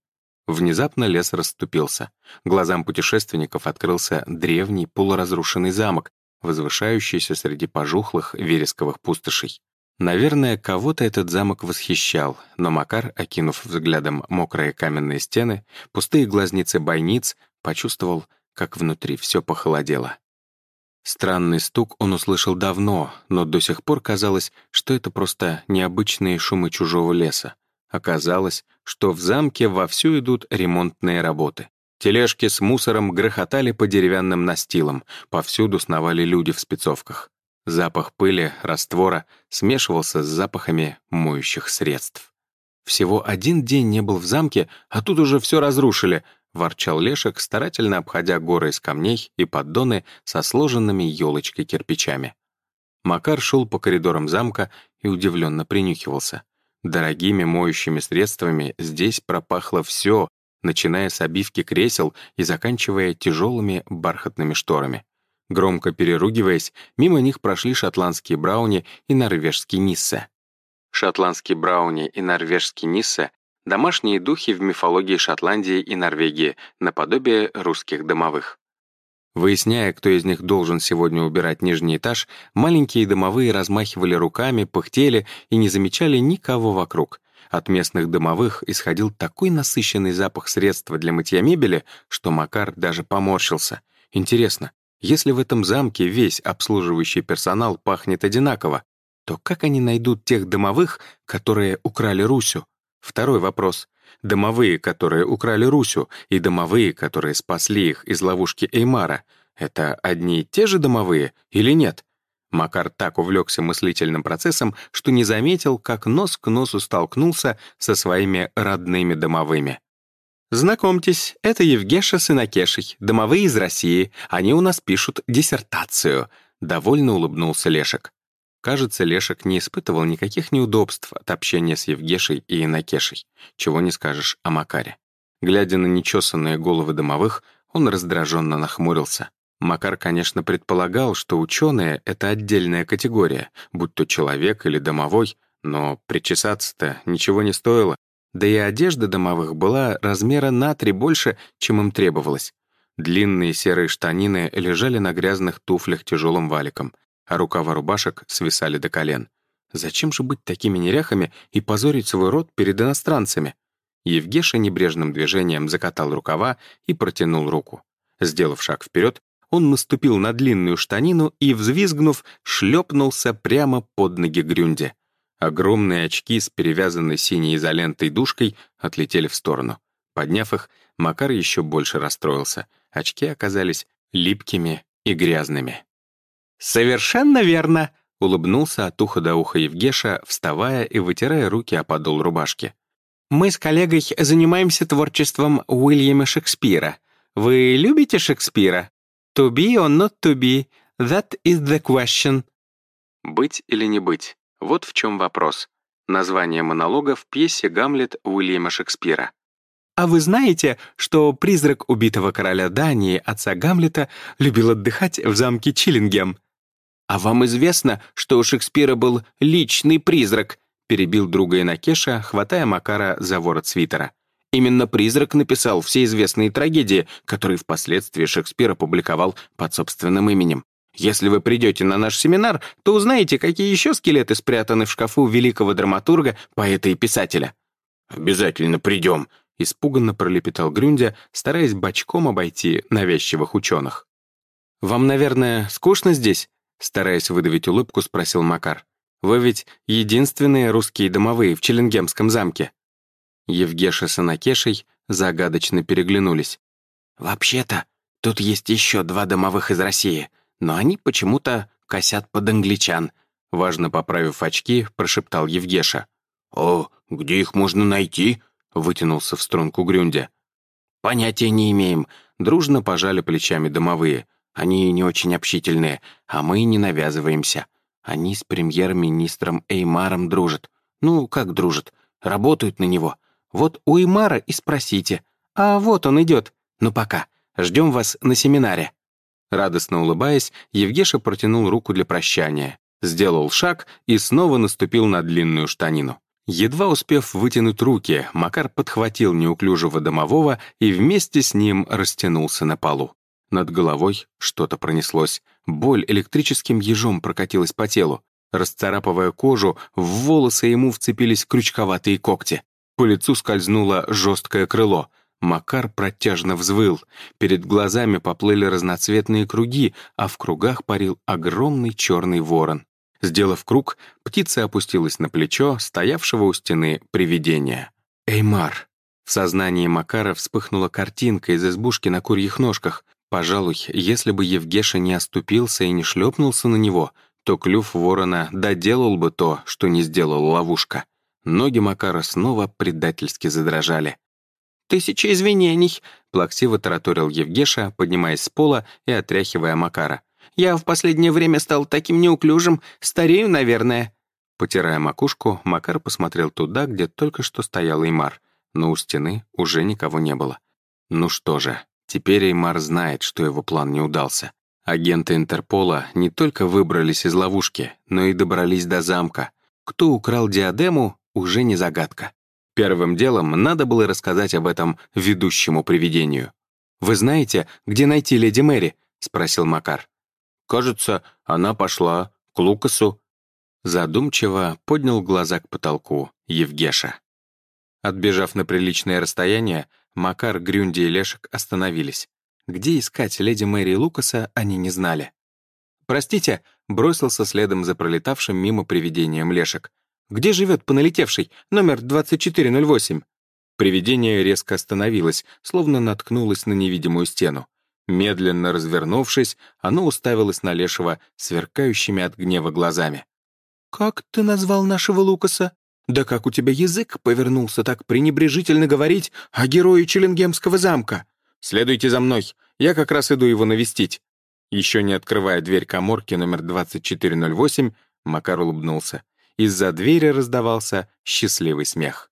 Внезапно лес расступился. Глазам путешественников открылся древний полуразрушенный замок, возвышающийся среди пожухлых вересковых пустошей. Наверное, кого-то этот замок восхищал, но Макар, окинув взглядом мокрые каменные стены, пустые глазницы бойниц, почувствовал, как внутри все похолодело. Странный стук он услышал давно, но до сих пор казалось, что это просто необычные шумы чужого леса. Оказалось, что в замке вовсю идут ремонтные работы. Тележки с мусором грохотали по деревянным настилам, повсюду сновали люди в спецовках. Запах пыли, раствора смешивался с запахами моющих средств. «Всего один день не был в замке, а тут уже все разрушили», — ворчал Лешек, старательно обходя горы из камней и поддоны со сложенными елочкой кирпичами. Макар шел по коридорам замка и удивленно принюхивался. Дорогими моющими средствами здесь пропахло все, начиная с обивки кресел и заканчивая тяжелыми бархатными шторами. Громко переругиваясь, мимо них прошли шотландские брауни и норвежский ниссе. Шотландский брауни и норвежский ниссе — домашние духи в мифологии Шотландии и Норвегии, наподобие русских домовых. Выясняя, кто из них должен сегодня убирать нижний этаж, маленькие домовые размахивали руками, пыхтели и не замечали никого вокруг. От местных домовых исходил такой насыщенный запах средства для мытья мебели, что Макар даже поморщился. Интересно, если в этом замке весь обслуживающий персонал пахнет одинаково, то как они найдут тех домовых, которые украли Русю? Второй вопрос. Домовые, которые украли Русю, и домовые, которые спасли их из ловушки Эймара, это одни и те же домовые или нет? Макар так увлекся мыслительным процессом, что не заметил, как нос к носу столкнулся со своими родными домовыми. «Знакомьтесь, это Евгеша с Инакешей, домовые из России. Они у нас пишут диссертацию», — довольно улыбнулся Лешек. Кажется, Лешек не испытывал никаких неудобств от общения с Евгешей и Инакешей, чего не скажешь о Макаре. Глядя на нечесанные головы домовых, он раздраженно нахмурился. Макар, конечно, предполагал, что ученые — это отдельная категория, будь то человек или домовой, но причесаться-то ничего не стоило. Да и одежда домовых была размера на три больше, чем им требовалось. Длинные серые штанины лежали на грязных туфлях тяжелым валиком а рукава рубашек свисали до колен. Зачем же быть такими неряхами и позорить свой род перед иностранцами? Евгеша небрежным движением закатал рукава и протянул руку. Сделав шаг вперед, он наступил на длинную штанину и, взвизгнув, шлепнулся прямо под ноги Грюнде. Огромные очки с перевязанной синей изолентой дужкой отлетели в сторону. Подняв их, Макар еще больше расстроился. Очки оказались липкими и грязными. «Совершенно верно», — улыбнулся от уха до уха Евгеша, вставая и вытирая руки о подол рубашки. «Мы с коллегой занимаемся творчеством Уильяма Шекспира. Вы любите Шекспира? To be or not to be, that is the question». «Быть или не быть? Вот в чем вопрос». Название монолога в пьесе «Гамлет» Уильяма Шекспира. А вы знаете, что призрак убитого короля Дании, отца Гамлета, любил отдыхать в замке Чиллингем? «А вам известно, что у Шекспира был личный призрак?» перебил друга Инакеша, хватая Макара за ворот свитера. Именно призрак написал все известные трагедии, которые впоследствии Шекспир опубликовал под собственным именем. Если вы придете на наш семинар, то узнаете, какие еще скелеты спрятаны в шкафу великого драматурга, поэта и писателя. «Обязательно придем», — испуганно пролепетал Грюндя, стараясь бочком обойти навязчивых ученых. «Вам, наверное, скучно здесь?» Стараясь выдавить улыбку, спросил Макар. «Вы ведь единственные русские домовые в Челенгемском замке». Евгеша с Анакешей загадочно переглянулись. «Вообще-то, тут есть еще два домовых из России, но они почему-то косят под англичан», важно поправив очки, прошептал Евгеша. «О, где их можно найти?» — вытянулся в струнку Грюндя. «Понятия не имеем», — дружно пожали плечами домовые. «Они не очень общительные, а мы не навязываемся. Они с премьер-министром Эймаром дружат. Ну, как дружат? Работают на него. Вот у Эймара и спросите. А вот он идет. Ну, пока. Ждем вас на семинаре». Радостно улыбаясь, Евгеша протянул руку для прощания, сделал шаг и снова наступил на длинную штанину. Едва успев вытянуть руки, Макар подхватил неуклюжего домового и вместе с ним растянулся на полу. Над головой что-то пронеслось. Боль электрическим ежом прокатилась по телу. Расцарапывая кожу, в волосы ему вцепились крючковатые когти. По лицу скользнуло жесткое крыло. Макар протяжно взвыл. Перед глазами поплыли разноцветные круги, а в кругах парил огромный черный ворон. Сделав круг, птица опустилась на плечо стоявшего у стены привидения. «Эймар!» В сознании Макара вспыхнула картинка из избушки на курьих ножках. Пожалуй, если бы Евгеша не оступился и не шлепнулся на него, то клюв ворона доделал бы то, что не сделала ловушка. Ноги Макара снова предательски задрожали. «Тысяча извинений», — плаксиво тараторил Евгеша, поднимаясь с пола и отряхивая Макара. «Я в последнее время стал таким неуклюжим, старею, наверное». Потирая макушку, Макар посмотрел туда, где только что стоял Эймар, но у стены уже никого не было. Ну что же, теперь Эймар знает, что его план не удался. Агенты Интерпола не только выбрались из ловушки, но и добрались до замка. Кто украл диадему, уже не загадка. Первым делом надо было рассказать об этом ведущему привидению. «Вы знаете, где найти леди Мэри?» — спросил Макар. «Кажется, она пошла к Лукасу». Задумчиво поднял глаза к потолку Евгеша. Отбежав на приличное расстояние, Макар, Грюнди и Лешек остановились. Где искать леди Мэри Лукаса, они не знали. «Простите», — бросился следом за пролетавшим мимо привидением Лешек. Где живет поналетевший? Номер 2408». Привидение резко остановилось, словно наткнулось на невидимую стену. Медленно развернувшись, оно уставилось на Лешего сверкающими от гнева глазами. «Как ты назвал нашего Лукаса? Да как у тебя язык повернулся так пренебрежительно говорить о герое Челенгемского замка? Следуйте за мной, я как раз иду его навестить». Еще не открывая дверь коморки номер 2408, Макар улыбнулся. Из-за двери раздавался счастливый смех.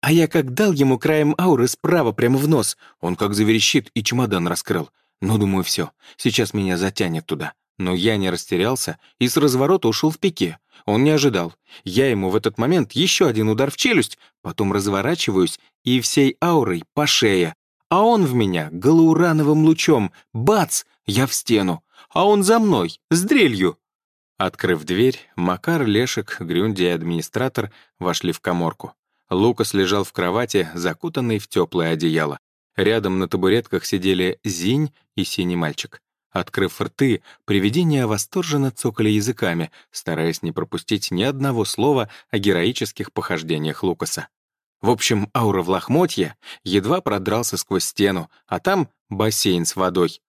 А я как дал ему краем ауры справа прямо в нос, он как заверещит и чемодан раскрыл. Ну, думаю, все, сейчас меня затянет туда. Но я не растерялся и с разворота ушел в пике. Он не ожидал. Я ему в этот момент еще один удар в челюсть, потом разворачиваюсь и всей аурой по шее. А он в меня галурановым лучом. Бац! Я в стену. А он за мной, с дрелью. Открыв дверь, Макар, Лешек, Грюнди и администратор вошли в коморку. Лукас лежал в кровати, закутанный в теплое одеяло. Рядом на табуретках сидели Зинь и синий мальчик. Открыв рты, привидения восторженно цокали языками, стараясь не пропустить ни одного слова о героических похождениях Лукаса. В общем, аура в лохмотье едва продрался сквозь стену, а там бассейн с водой.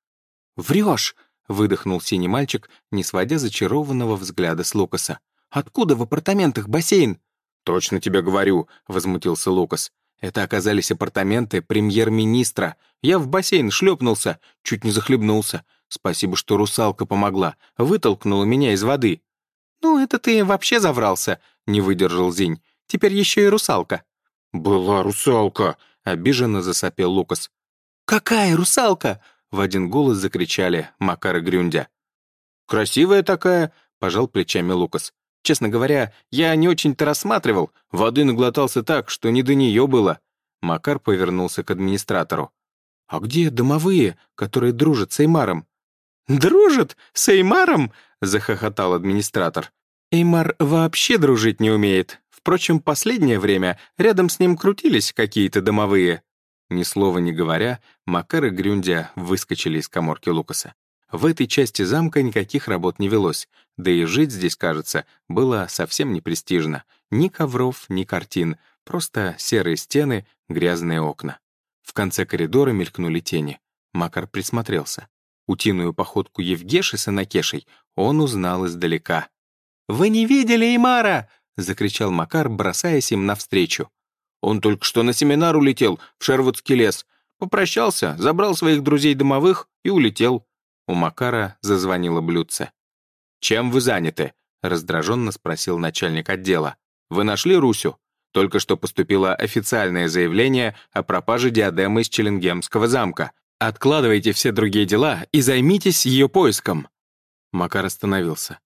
«Врешь!» — выдохнул синий мальчик, не сводя зачарованного взгляда с Лукаса. «Откуда в апартаментах бассейн?» «Точно тебе говорю», — возмутился Лукас. «Это оказались апартаменты премьер-министра. Я в бассейн шлепнулся, чуть не захлебнулся. Спасибо, что русалка помогла, вытолкнула меня из воды». «Ну, это ты вообще заврался», — не выдержал Зинь. «Теперь еще и русалка». «Была русалка», — обиженно засопел Лукас. «Какая русалка?» В один голос закричали Макар и Грюндя. «Красивая такая», — пожал плечами Лукас. «Честно говоря, я не очень-то рассматривал. Воды наглотался так, что не до нее было». Макар повернулся к администратору. «А где домовые, которые дружат с Эймаром?» «Дружат? С Эймаром?» — захохотал администратор. «Эймар вообще дружить не умеет. Впрочем, последнее время рядом с ним крутились какие-то домовые». Ни слова не говоря, Макар и Грюндя выскочили из коморки Лукаса. В этой части замка никаких работ не велось, да и жить здесь, кажется, было совсем не престижно. Ни ковров, ни картин, просто серые стены, грязные окна. В конце коридора мелькнули тени. Макар присмотрелся. Утиную походку Евгеши с Анакешей он узнал издалека. «Вы не видели Имара?» — закричал Макар, бросаясь им навстречу. Он только что на семинар улетел в Шервудский лес. Попрощался, забрал своих друзей-домовых и улетел». У Макара зазвонило блюдце. «Чем вы заняты?» — раздраженно спросил начальник отдела. «Вы нашли Русю?» Только что поступило официальное заявление о пропаже диадемы из Челленгемского замка. Откладывайте все другие дела и займитесь ее поиском». Макар остановился.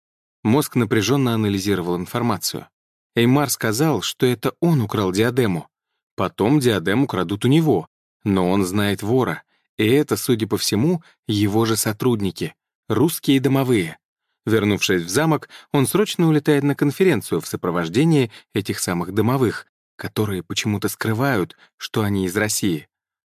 Мозг напряженно анализировал информацию. Эймар сказал, что это он украл диадему. Потом диадему крадут у него. Но он знает вора. И это, судя по всему, его же сотрудники. Русские домовые. Вернувшись в замок, он срочно улетает на конференцию в сопровождении этих самых домовых, которые почему-то скрывают, что они из России.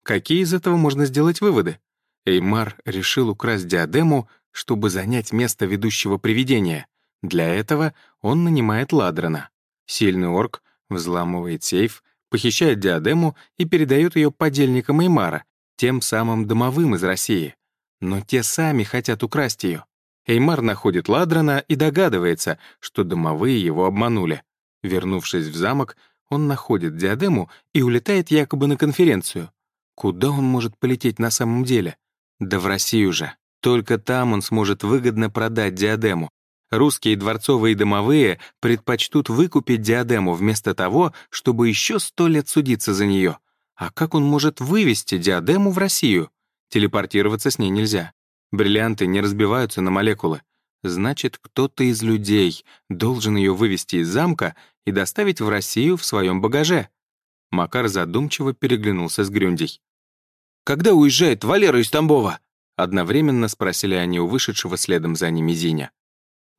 Какие из этого можно сделать выводы? Эймар решил украсть диадему, чтобы занять место ведущего привидения. Для этого он нанимает Ладрана. Сильный орк взламывает сейф, похищает диадему и передает ее подельникам Эймара, тем самым домовым из России. Но те сами хотят украсть ее. Эймар находит Ладрана и догадывается, что домовые его обманули. Вернувшись в замок, он находит диадему и улетает якобы на конференцию. Куда он может полететь на самом деле? Да в Россию же. Только там он сможет выгодно продать диадему. Русские дворцовые домовые предпочтут выкупить диадему вместо того, чтобы еще сто лет судиться за нее. А как он может вывести диадему в Россию? Телепортироваться с ней нельзя. Бриллианты не разбиваются на молекулы. Значит, кто-то из людей должен ее вывести из замка и доставить в Россию в своем багаже. Макар задумчиво переглянулся с Грюндей. «Когда уезжает Валера из Тамбова?» Одновременно спросили они у вышедшего следом за ними Зиня.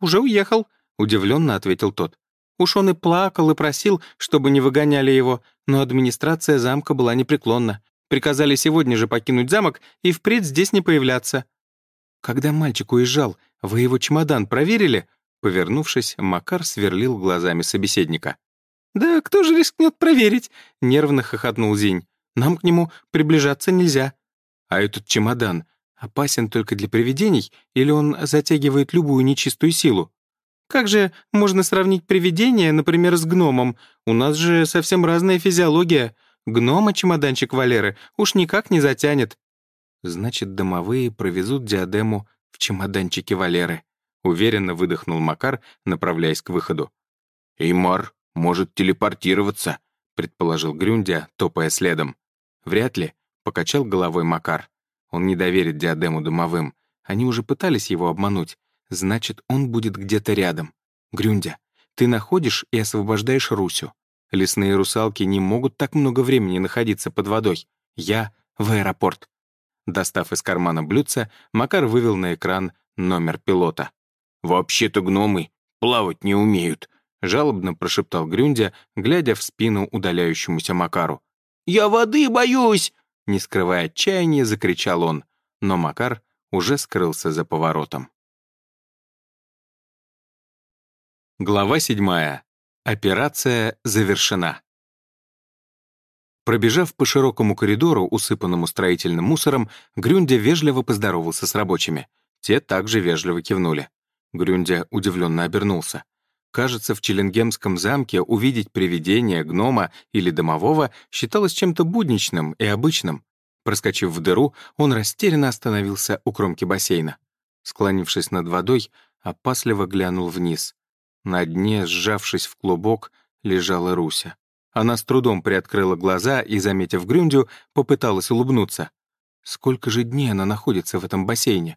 «Уже уехал», — удивленно ответил тот. Уж он и плакал, и просил, чтобы не выгоняли его, но администрация замка была непреклонна. Приказали сегодня же покинуть замок и впредь здесь не появляться. «Когда мальчик уезжал, вы его чемодан проверили?» Повернувшись, Макар сверлил глазами собеседника. «Да кто же рискнет проверить?» — нервно хохотнул Зинь. «Нам к нему приближаться нельзя». «А этот чемодан опасен только для привидений или он затягивает любую нечистую силу?» «Как же можно сравнить привидение, например, с гномом? У нас же совсем разная физиология. Гнома чемоданчик Валеры уж никак не затянет. Значит, домовые провезут диадему в чемоданчике Валеры. Уверенно выдохнул Макар, направляясь к выходу. «Эймар может телепортироваться», — предположил Грюндя, топая следом. «Вряд ли», — покачал головой Макар. «Он не доверит диадему домовым. Они уже пытались его обмануть. Значит, он будет где-то рядом. Грюндя, ты находишь и освобождаешь Русю. Лесные русалки не могут так много времени находиться под водой. Я в аэропорт. Достав из кармана блюдца, Макар вывел на экран номер пилота. «Вообще-то гномы плавать не умеют», — жалобно прошептал Грюндя, глядя в спину удаляющемуся Макару. «Я воды боюсь!» — не скрывая отчаяния, закричал он. Но Макар уже скрылся за поворотом. Глава седьмая. Операция завершена. Пробежав по широкому коридору, усыпанному строительным мусором, Грюндя вежливо поздоровался с рабочими. Те также вежливо кивнули. Грюндя удивленно обернулся. Кажется, в Челенгемском замке увидеть привидение, гнома или домового считалось чем-то будничным и обычным. Проскочив в дыру, он растерянно остановился у кромки бассейна. Склонившись над водой, опасливо глянул вниз. На дне, сжавшись в клубок, лежала Руся. Она с трудом приоткрыла глаза и, заметив Грюндю, попыталась улыбнуться. Сколько же дней она находится в этом бассейне?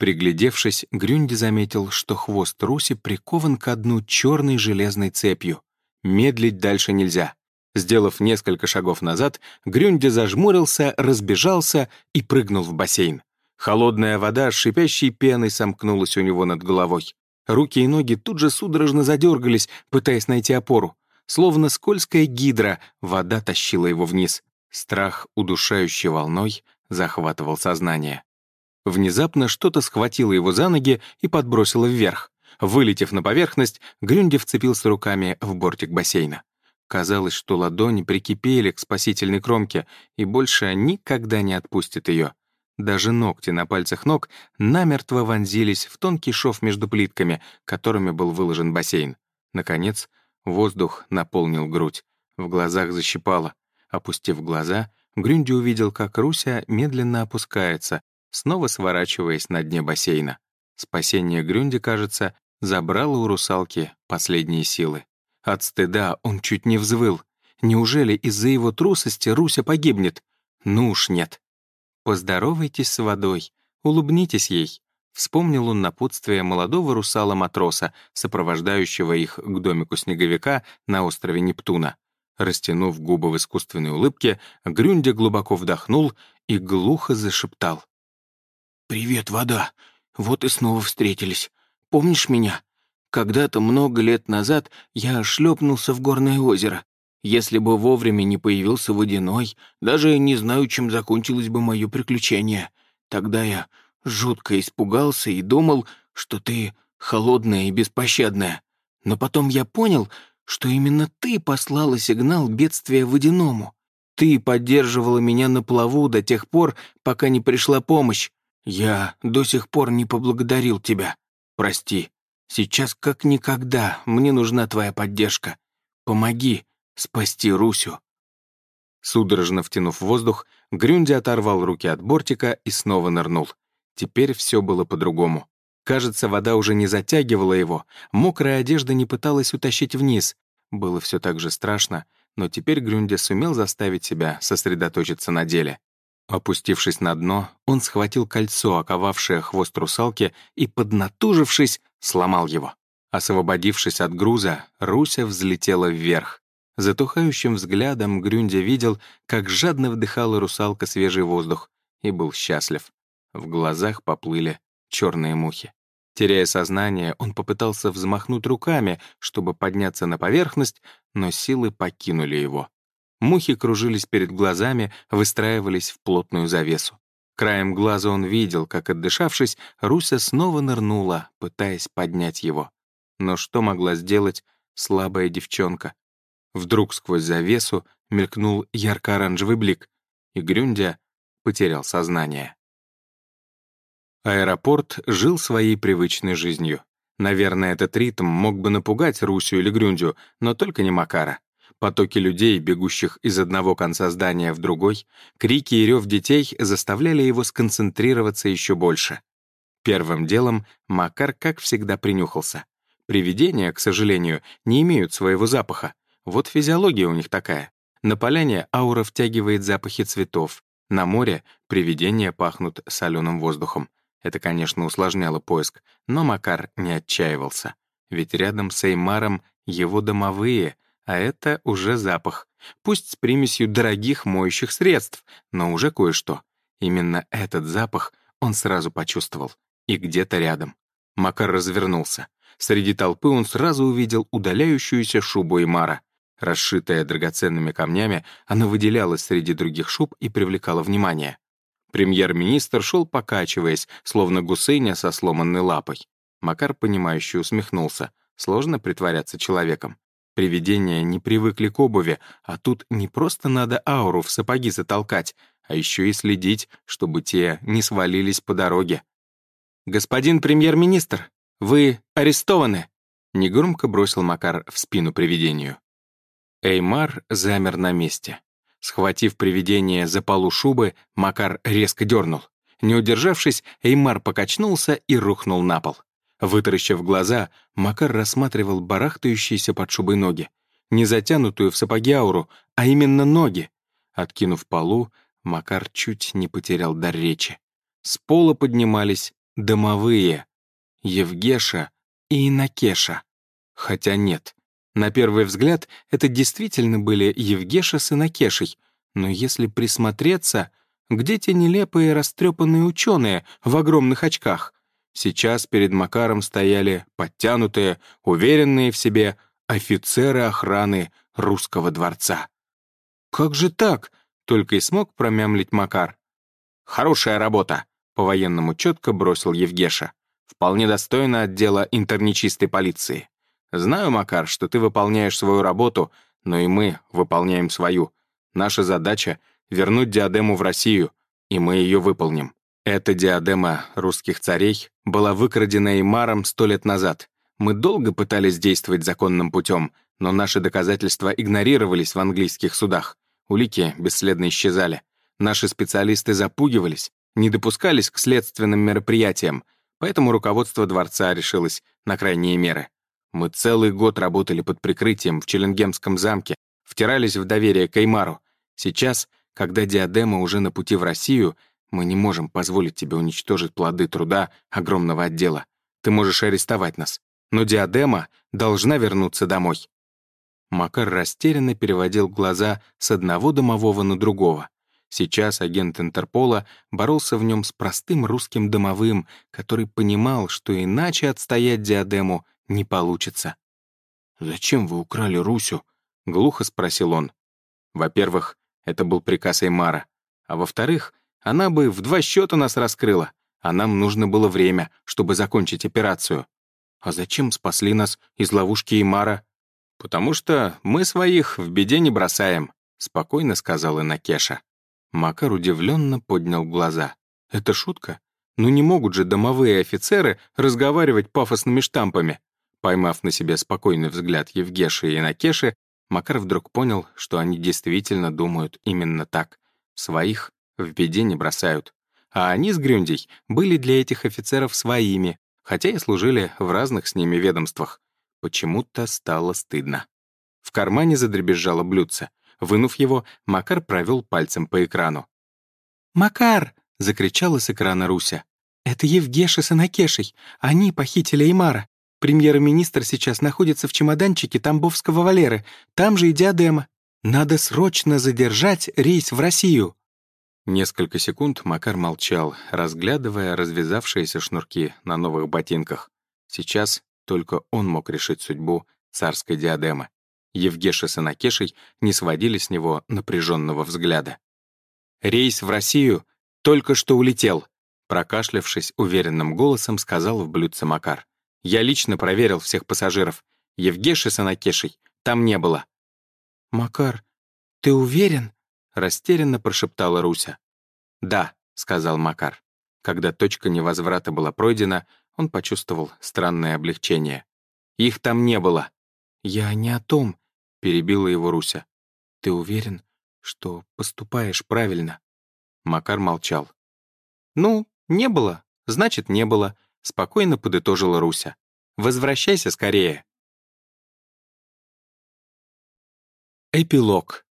Приглядевшись, Грюнди заметил, что хвост Руси прикован к дну черной железной цепью. Медлить дальше нельзя. Сделав несколько шагов назад, Грюнди зажмурился, разбежался и прыгнул в бассейн. Холодная вода с шипящей пеной сомкнулась у него над головой. Руки и ноги тут же судорожно задергались, пытаясь найти опору. Словно скользкая гидра, вода тащила его вниз. Страх, удушающей волной, захватывал сознание. Внезапно что-то схватило его за ноги и подбросило вверх. Вылетев на поверхность, Грюнди вцепился руками в бортик бассейна. Казалось, что ладони прикипели к спасительной кромке, и больше никогда не отпустит ее. Даже ногти на пальцах ног намертво вонзились в тонкий шов между плитками, которыми был выложен бассейн. Наконец, Воздух наполнил грудь. В глазах защипало. Опустив глаза, Грюнди увидел, как Руся медленно опускается, снова сворачиваясь на дне бассейна. Спасение Грюнди, кажется, забрало у русалки последние силы. От стыда он чуть не взвыл. Неужели из-за его трусости Руся погибнет? Ну уж нет. Поздоровайтесь с водой, улыбнитесь ей. Вспомнил он напутствие молодого русала-матроса, сопровождающего их к домику снеговика на острове Нептуна. Растянув губы в искусственной улыбке, Грюндя глубоко вдохнул и глухо зашептал. «Привет, вода. Вот и снова встретились. Помнишь меня? Когда-то много лет назад я шлепнулся в горное озеро. Если бы вовремя не появился водяной, даже не знаю, чем закончилось бы мое приключение. Тогда я жутко испугался и думал, что ты холодная и беспощадная. Но потом я понял, что именно ты послала сигнал бедствия водяному. Ты поддерживала меня на плаву до тех пор, пока не пришла помощь. Я до сих пор не поблагодарил тебя. Прости. Сейчас как никогда мне нужна твоя поддержка. Помоги спасти Русю». Судорожно втянув воздух, Грюнди оторвал руки от бортика и снова нырнул. Теперь все было по-другому. Кажется, вода уже не затягивала его, мокрая одежда не пыталась утащить вниз. Было все так же страшно, но теперь Грюнде сумел заставить себя сосредоточиться на деле. Опустившись на дно, он схватил кольцо, оковавшее хвост русалки, и, поднатужившись, сломал его. Освободившись от груза, Руся взлетела вверх. Затухающим взглядом Грюнде видел, как жадно вдыхала русалка свежий воздух, и был счастлив. В глазах поплыли черные мухи. Теряя сознание, он попытался взмахнуть руками, чтобы подняться на поверхность, но силы покинули его. Мухи кружились перед глазами, выстраивались в плотную завесу. Краем глаза он видел, как, отдышавшись, Руся снова нырнула, пытаясь поднять его. Но что могла сделать слабая девчонка? Вдруг сквозь завесу мелькнул ярко-оранжевый блик, и Грюндя потерял сознание. Аэропорт жил своей привычной жизнью. Наверное, этот ритм мог бы напугать Русю или Грюндю, но только не Макара. Потоки людей, бегущих из одного конца здания в другой, крики и рев детей заставляли его сконцентрироваться еще больше. Первым делом Макар, как всегда, принюхался. Привидения, к сожалению, не имеют своего запаха. Вот физиология у них такая. На поляне аура втягивает запахи цветов. На море привидения пахнут соленым воздухом. Это, конечно, усложняло поиск, но Макар не отчаивался. Ведь рядом с Эймаром его домовые, а это уже запах. Пусть с примесью дорогих моющих средств, но уже кое-что. Именно этот запах он сразу почувствовал. И где-то рядом. Макар развернулся. Среди толпы он сразу увидел удаляющуюся шубу Эймара. Расшитая драгоценными камнями, она выделялась среди других шуб и привлекала внимание. Премьер-министр шел покачиваясь, словно гусыня со сломанной лапой. Макар, понимающе усмехнулся. Сложно притворяться человеком. Привидения не привыкли к обуви, а тут не просто надо ауру в сапоги затолкать, а еще и следить, чтобы те не свалились по дороге. «Господин премьер-министр, вы арестованы!» Негромко бросил Макар в спину привидению. Эймар замер на месте. Схватив привидение за полу шубы, Макар резко дернул. Не удержавшись, Эймар покачнулся и рухнул на пол. Вытаращив глаза, Макар рассматривал барахтающиеся под шубой ноги. Не затянутую в сапоги ауру, а именно ноги. Откинув полу, Макар чуть не потерял дар речи. С пола поднимались домовые. Евгеша и Инакеша. Хотя нет, на первый взгляд, это действительно были Евгеша с Инакешей, но если присмотреться, где те нелепые растрепанные ученые в огромных очках? Сейчас перед Макаром стояли подтянутые, уверенные в себе офицеры охраны русского дворца. «Как же так?» — только и смог промямлить Макар. «Хорошая работа», — по-военному четко бросил Евгеша. «Вполне достойно отдела интернечистой полиции. Знаю, Макар, что ты выполняешь свою работу, но и мы выполняем свою. Наша задача — вернуть диадему в Россию, и мы ее выполним. Эта диадема русских царей была выкрадена Имаром сто лет назад. Мы долго пытались действовать законным путем, Но наши доказательства игнорировались в английских судах. Улики бесследно исчезали. Наши специалисты запугивались, не допускались к следственным мероприятиям, поэтому руководство дворца решилось на крайние меры. Мы целый год работали под прикрытием в Челенгемском замке, втирались в доверие к Эймару. Сейчас, когда диадема уже на пути в Россию, мы не можем позволить тебе уничтожить плоды труда огромного отдела. Ты можешь арестовать нас, но диадема должна вернуться домой». Макар растерянно переводил глаза с одного домового на другого. Сейчас агент Интерпола боролся в нем с простым русским домовым, который понимал, что иначе отстоять диадему не получится. «Зачем вы украли Русю?» — глухо спросил он. «Во-первых, это был приказ Эймара. А во-вторых, она бы в два счета нас раскрыла, а нам нужно было время, чтобы закончить операцию. А зачем спасли нас из ловушки Эймара?» «Потому что мы своих в беде не бросаем», — спокойно сказал Инакеша. Макар удивленно поднял глаза. «Это шутка? Ну не могут же домовые офицеры разговаривать пафосными штампами?» Поймав на себе спокойный взгляд Евгеши и Накеши, Макар вдруг понял, что они действительно думают именно так. Своих в беде не бросают. А они с Грюндей были для этих офицеров своими, хотя и служили в разных с ними ведомствах. Почему-то стало стыдно. В кармане задребезжало блюдце. Вынув его, Макар провел пальцем по экрану. «Макар!» — закричала с экрана Руся. «Это Евгеша с Анакешей. Они похитили Эймара. Премьер-министр сейчас находится в чемоданчике Тамбовского Валеры. Там же и диадема. Надо срочно задержать рейс в Россию». Несколько секунд Макар молчал, разглядывая развязавшиеся шнурки на новых ботинках. Сейчас только он мог решить судьбу царской диадемы. Евгеша с Анакешей не сводили с него напряженного взгляда. «Рейс в Россию только что улетел», прокашлявшись уверенным голосом, сказал в блюдце Макар. «Я лично проверил всех пассажиров. Евгеши с Анакешей там не было». «Макар, ты уверен?» Растерянно прошептала Руся. «Да», — сказал Макар. Когда точка невозврата была пройдена, он почувствовал странное облегчение. «Их там не было». «Я не о том», — перебила его Руся. «Ты уверен, что поступаешь правильно?» Макар молчал. «Ну, не было, значит, не было», — спокойно подытожила Руся. «Возвращайся скорее». Эпилог.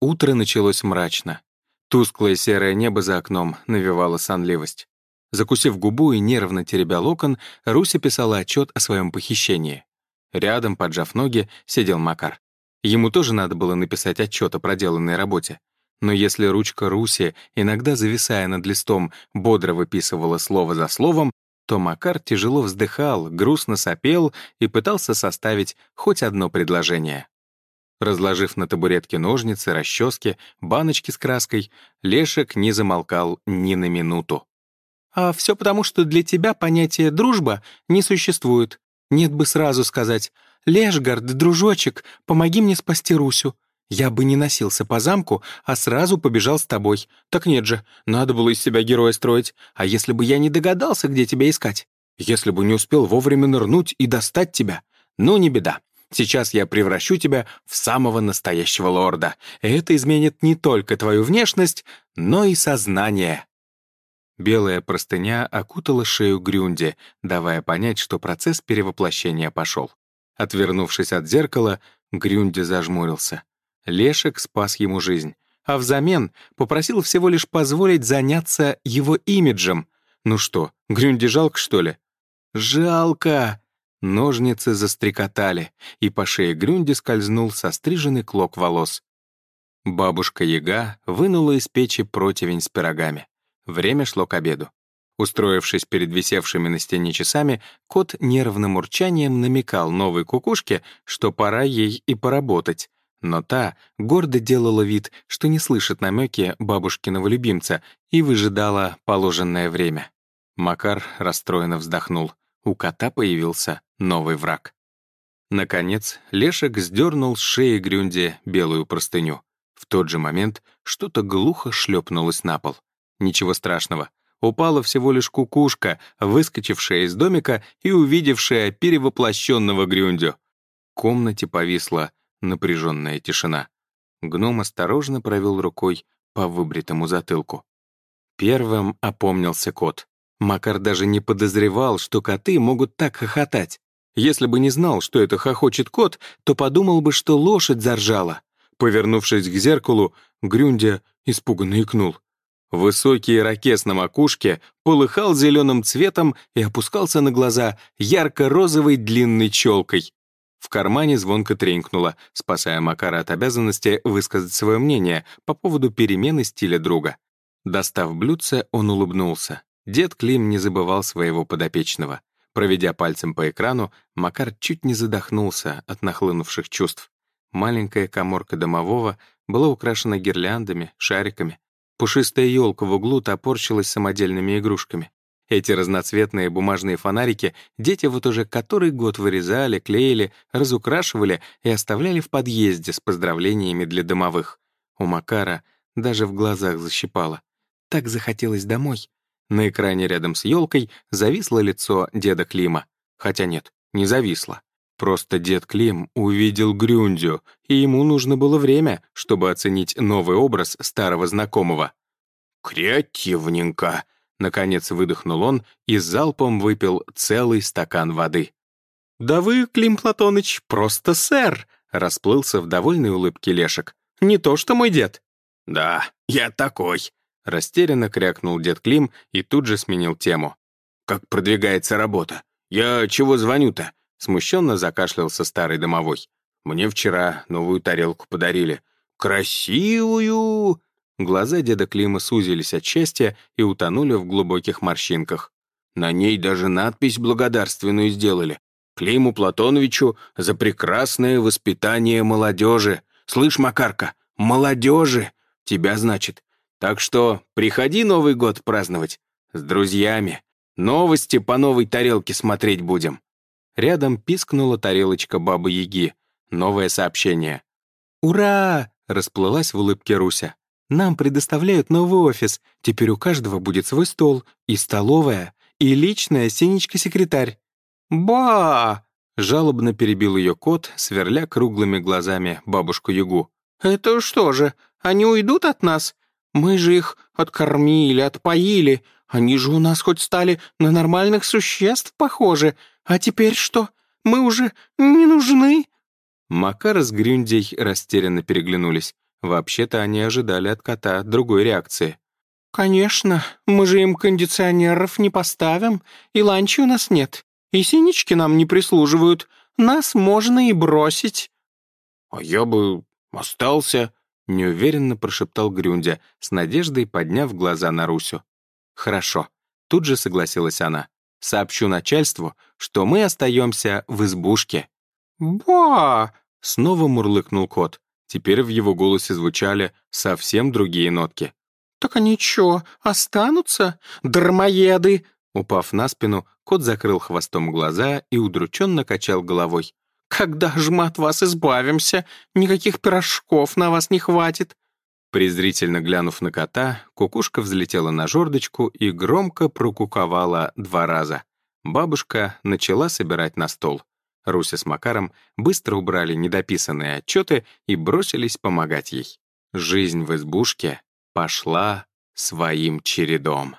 Утро началось мрачно. Тусклое серое небо за окном навевало сонливость. Закусив губу и нервно теребя локон, Руся писала отчет о своем похищении. Рядом, поджав ноги, сидел Макар. Ему тоже надо было написать отчет о проделанной работе. Но если ручка Руси, иногда зависая над листом, бодро выписывала слово за словом, то Макар тяжело вздыхал, грустно сопел и пытался составить хоть одно предложение. Разложив на табуретке ножницы, расчески, баночки с краской, Лешек не замолкал ни на минуту. «А все потому, что для тебя понятие «дружба» не существует. Нет бы сразу сказать «Лешгард, дружочек, помоги мне спасти Русю». Я бы не носился по замку, а сразу побежал с тобой. Так нет же, надо было из себя героя строить. А если бы я не догадался, где тебя искать? Если бы не успел вовремя нырнуть и достать тебя? Ну, не беда. Сейчас я превращу тебя в самого настоящего лорда. И это изменит не только твою внешность, но и сознание». Белая простыня окутала шею Грюнди, давая понять, что процесс перевоплощения пошел. Отвернувшись от зеркала, Грюнди зажмурился. Лешек спас ему жизнь, а взамен попросил всего лишь позволить заняться его имиджем. Ну что, Грюнди жалко, что ли? «Жалко!» Ножницы застрекотали, и по шее Грюнди скользнул состриженный клок волос. Бабушка Яга вынула из печи противень с пирогами. Время шло к обеду. Устроившись перед висевшими на стене часами, кот нервным урчанием намекал новой кукушке, что пора ей и поработать. Но та гордо делала вид, что не слышит намеки бабушкиного любимца и выжидала положенное время. Макар расстроенно вздохнул. У кота появился новый враг. Наконец, Лешек сдернул с шеи Грюнди белую простыню. В тот же момент что-то глухо шлепнулось на пол. Ничего страшного. Упала всего лишь кукушка, выскочившая из домика и увидевшая перевоплощенного Грюндю. В комнате повисла напряженная тишина. Гном осторожно провел рукой по выбритому затылку. Первым опомнился кот. Макар даже не подозревал, что коты могут так хохотать. Если бы не знал, что это хохочет кот, то подумал бы, что лошадь заржала. Повернувшись к зеркалу, Грюндя испуганно икнул. Высокий ракес на макушке полыхал зеленым цветом и опускался на глаза ярко-розовой длинной челкой. В кармане звонко тренькнуло, спасая Макара от обязанности высказать свое мнение по поводу перемены стиля друга. Достав блюдце, он улыбнулся. Дед Клим не забывал своего подопечного. Проведя пальцем по экрану, Макар чуть не задохнулся от нахлынувших чувств. Маленькая коморка домового была украшена гирляндами, шариками. Пушистая елка в углу топорщилась самодельными игрушками. Эти разноцветные бумажные фонарики дети вот уже который год вырезали, клеили, разукрашивали и оставляли в подъезде с поздравлениями для домовых. У Макара даже в глазах защипало. Так захотелось домой. На экране рядом с елкой зависло лицо деда Клима. Хотя нет, не зависло. Просто дед Клим увидел Грюндю, и ему нужно было время, чтобы оценить новый образ старого знакомого. «Креативненько», Наконец выдохнул он и залпом выпил целый стакан воды. «Да вы, Клим Платоныч, просто сэр!» — расплылся в довольной улыбке Лешек. «Не то что мой дед». «Да, я такой», — растерянно крякнул дед Клим и тут же сменил тему. «Как продвигается работа? Я чего звоню-то?» Смущенно закашлялся старый домовой. «Мне вчера новую тарелку подарили. Красивую!» Глаза деда Клима сузились от счастья и утонули в глубоких морщинках. На ней даже надпись благодарственную сделали. Климу Платоновичу за прекрасное воспитание молодежи. Слышь, Макарка, молодежи! Тебя, значит. Так что приходи Новый год праздновать. С друзьями. Новости по новой тарелке смотреть будем. Рядом пискнула тарелочка Бабы-Яги. Новое сообщение. «Ура!» — расплылась в улыбке Руся. Нам предоставляют новый офис. Теперь у каждого будет свой стол, и столовая, и личная синичка-секретарь». «Ба!» — жалобно перебил ее кот, сверля круглыми глазами бабушку Югу. «Это что же, они уйдут от нас? Мы же их откормили, отпоили. Они же у нас хоть стали на нормальных существ похожи. А теперь что? Мы уже не нужны?» Макар с Грюндей растерянно переглянулись. Вообще-то они ожидали от кота другой реакции. «Конечно, мы же им кондиционеров не поставим, и ланчи у нас нет, и синички нам не прислуживают. Нас можно и бросить». «А я бы остался», — неуверенно прошептал Грюндя, с надеждой подняв глаза на Русю. «Хорошо», — тут же согласилась она. «Сообщу начальству, что мы остаемся в избушке». «Ба!» — снова мурлыкнул кот. Теперь в его голосе звучали совсем другие нотки. «Так они чё, останутся? Дармоеды!» Упав на спину, кот закрыл хвостом глаза и удрученно качал головой. «Когда же мы от вас избавимся? Никаких пирожков на вас не хватит!» Презрительно глянув на кота, кукушка взлетела на жердочку и громко прокуковала два раза. Бабушка начала собирать на стол. Руся с Макаром быстро убрали недописанные отчеты и бросились помогать ей. Жизнь в избушке пошла своим чередом.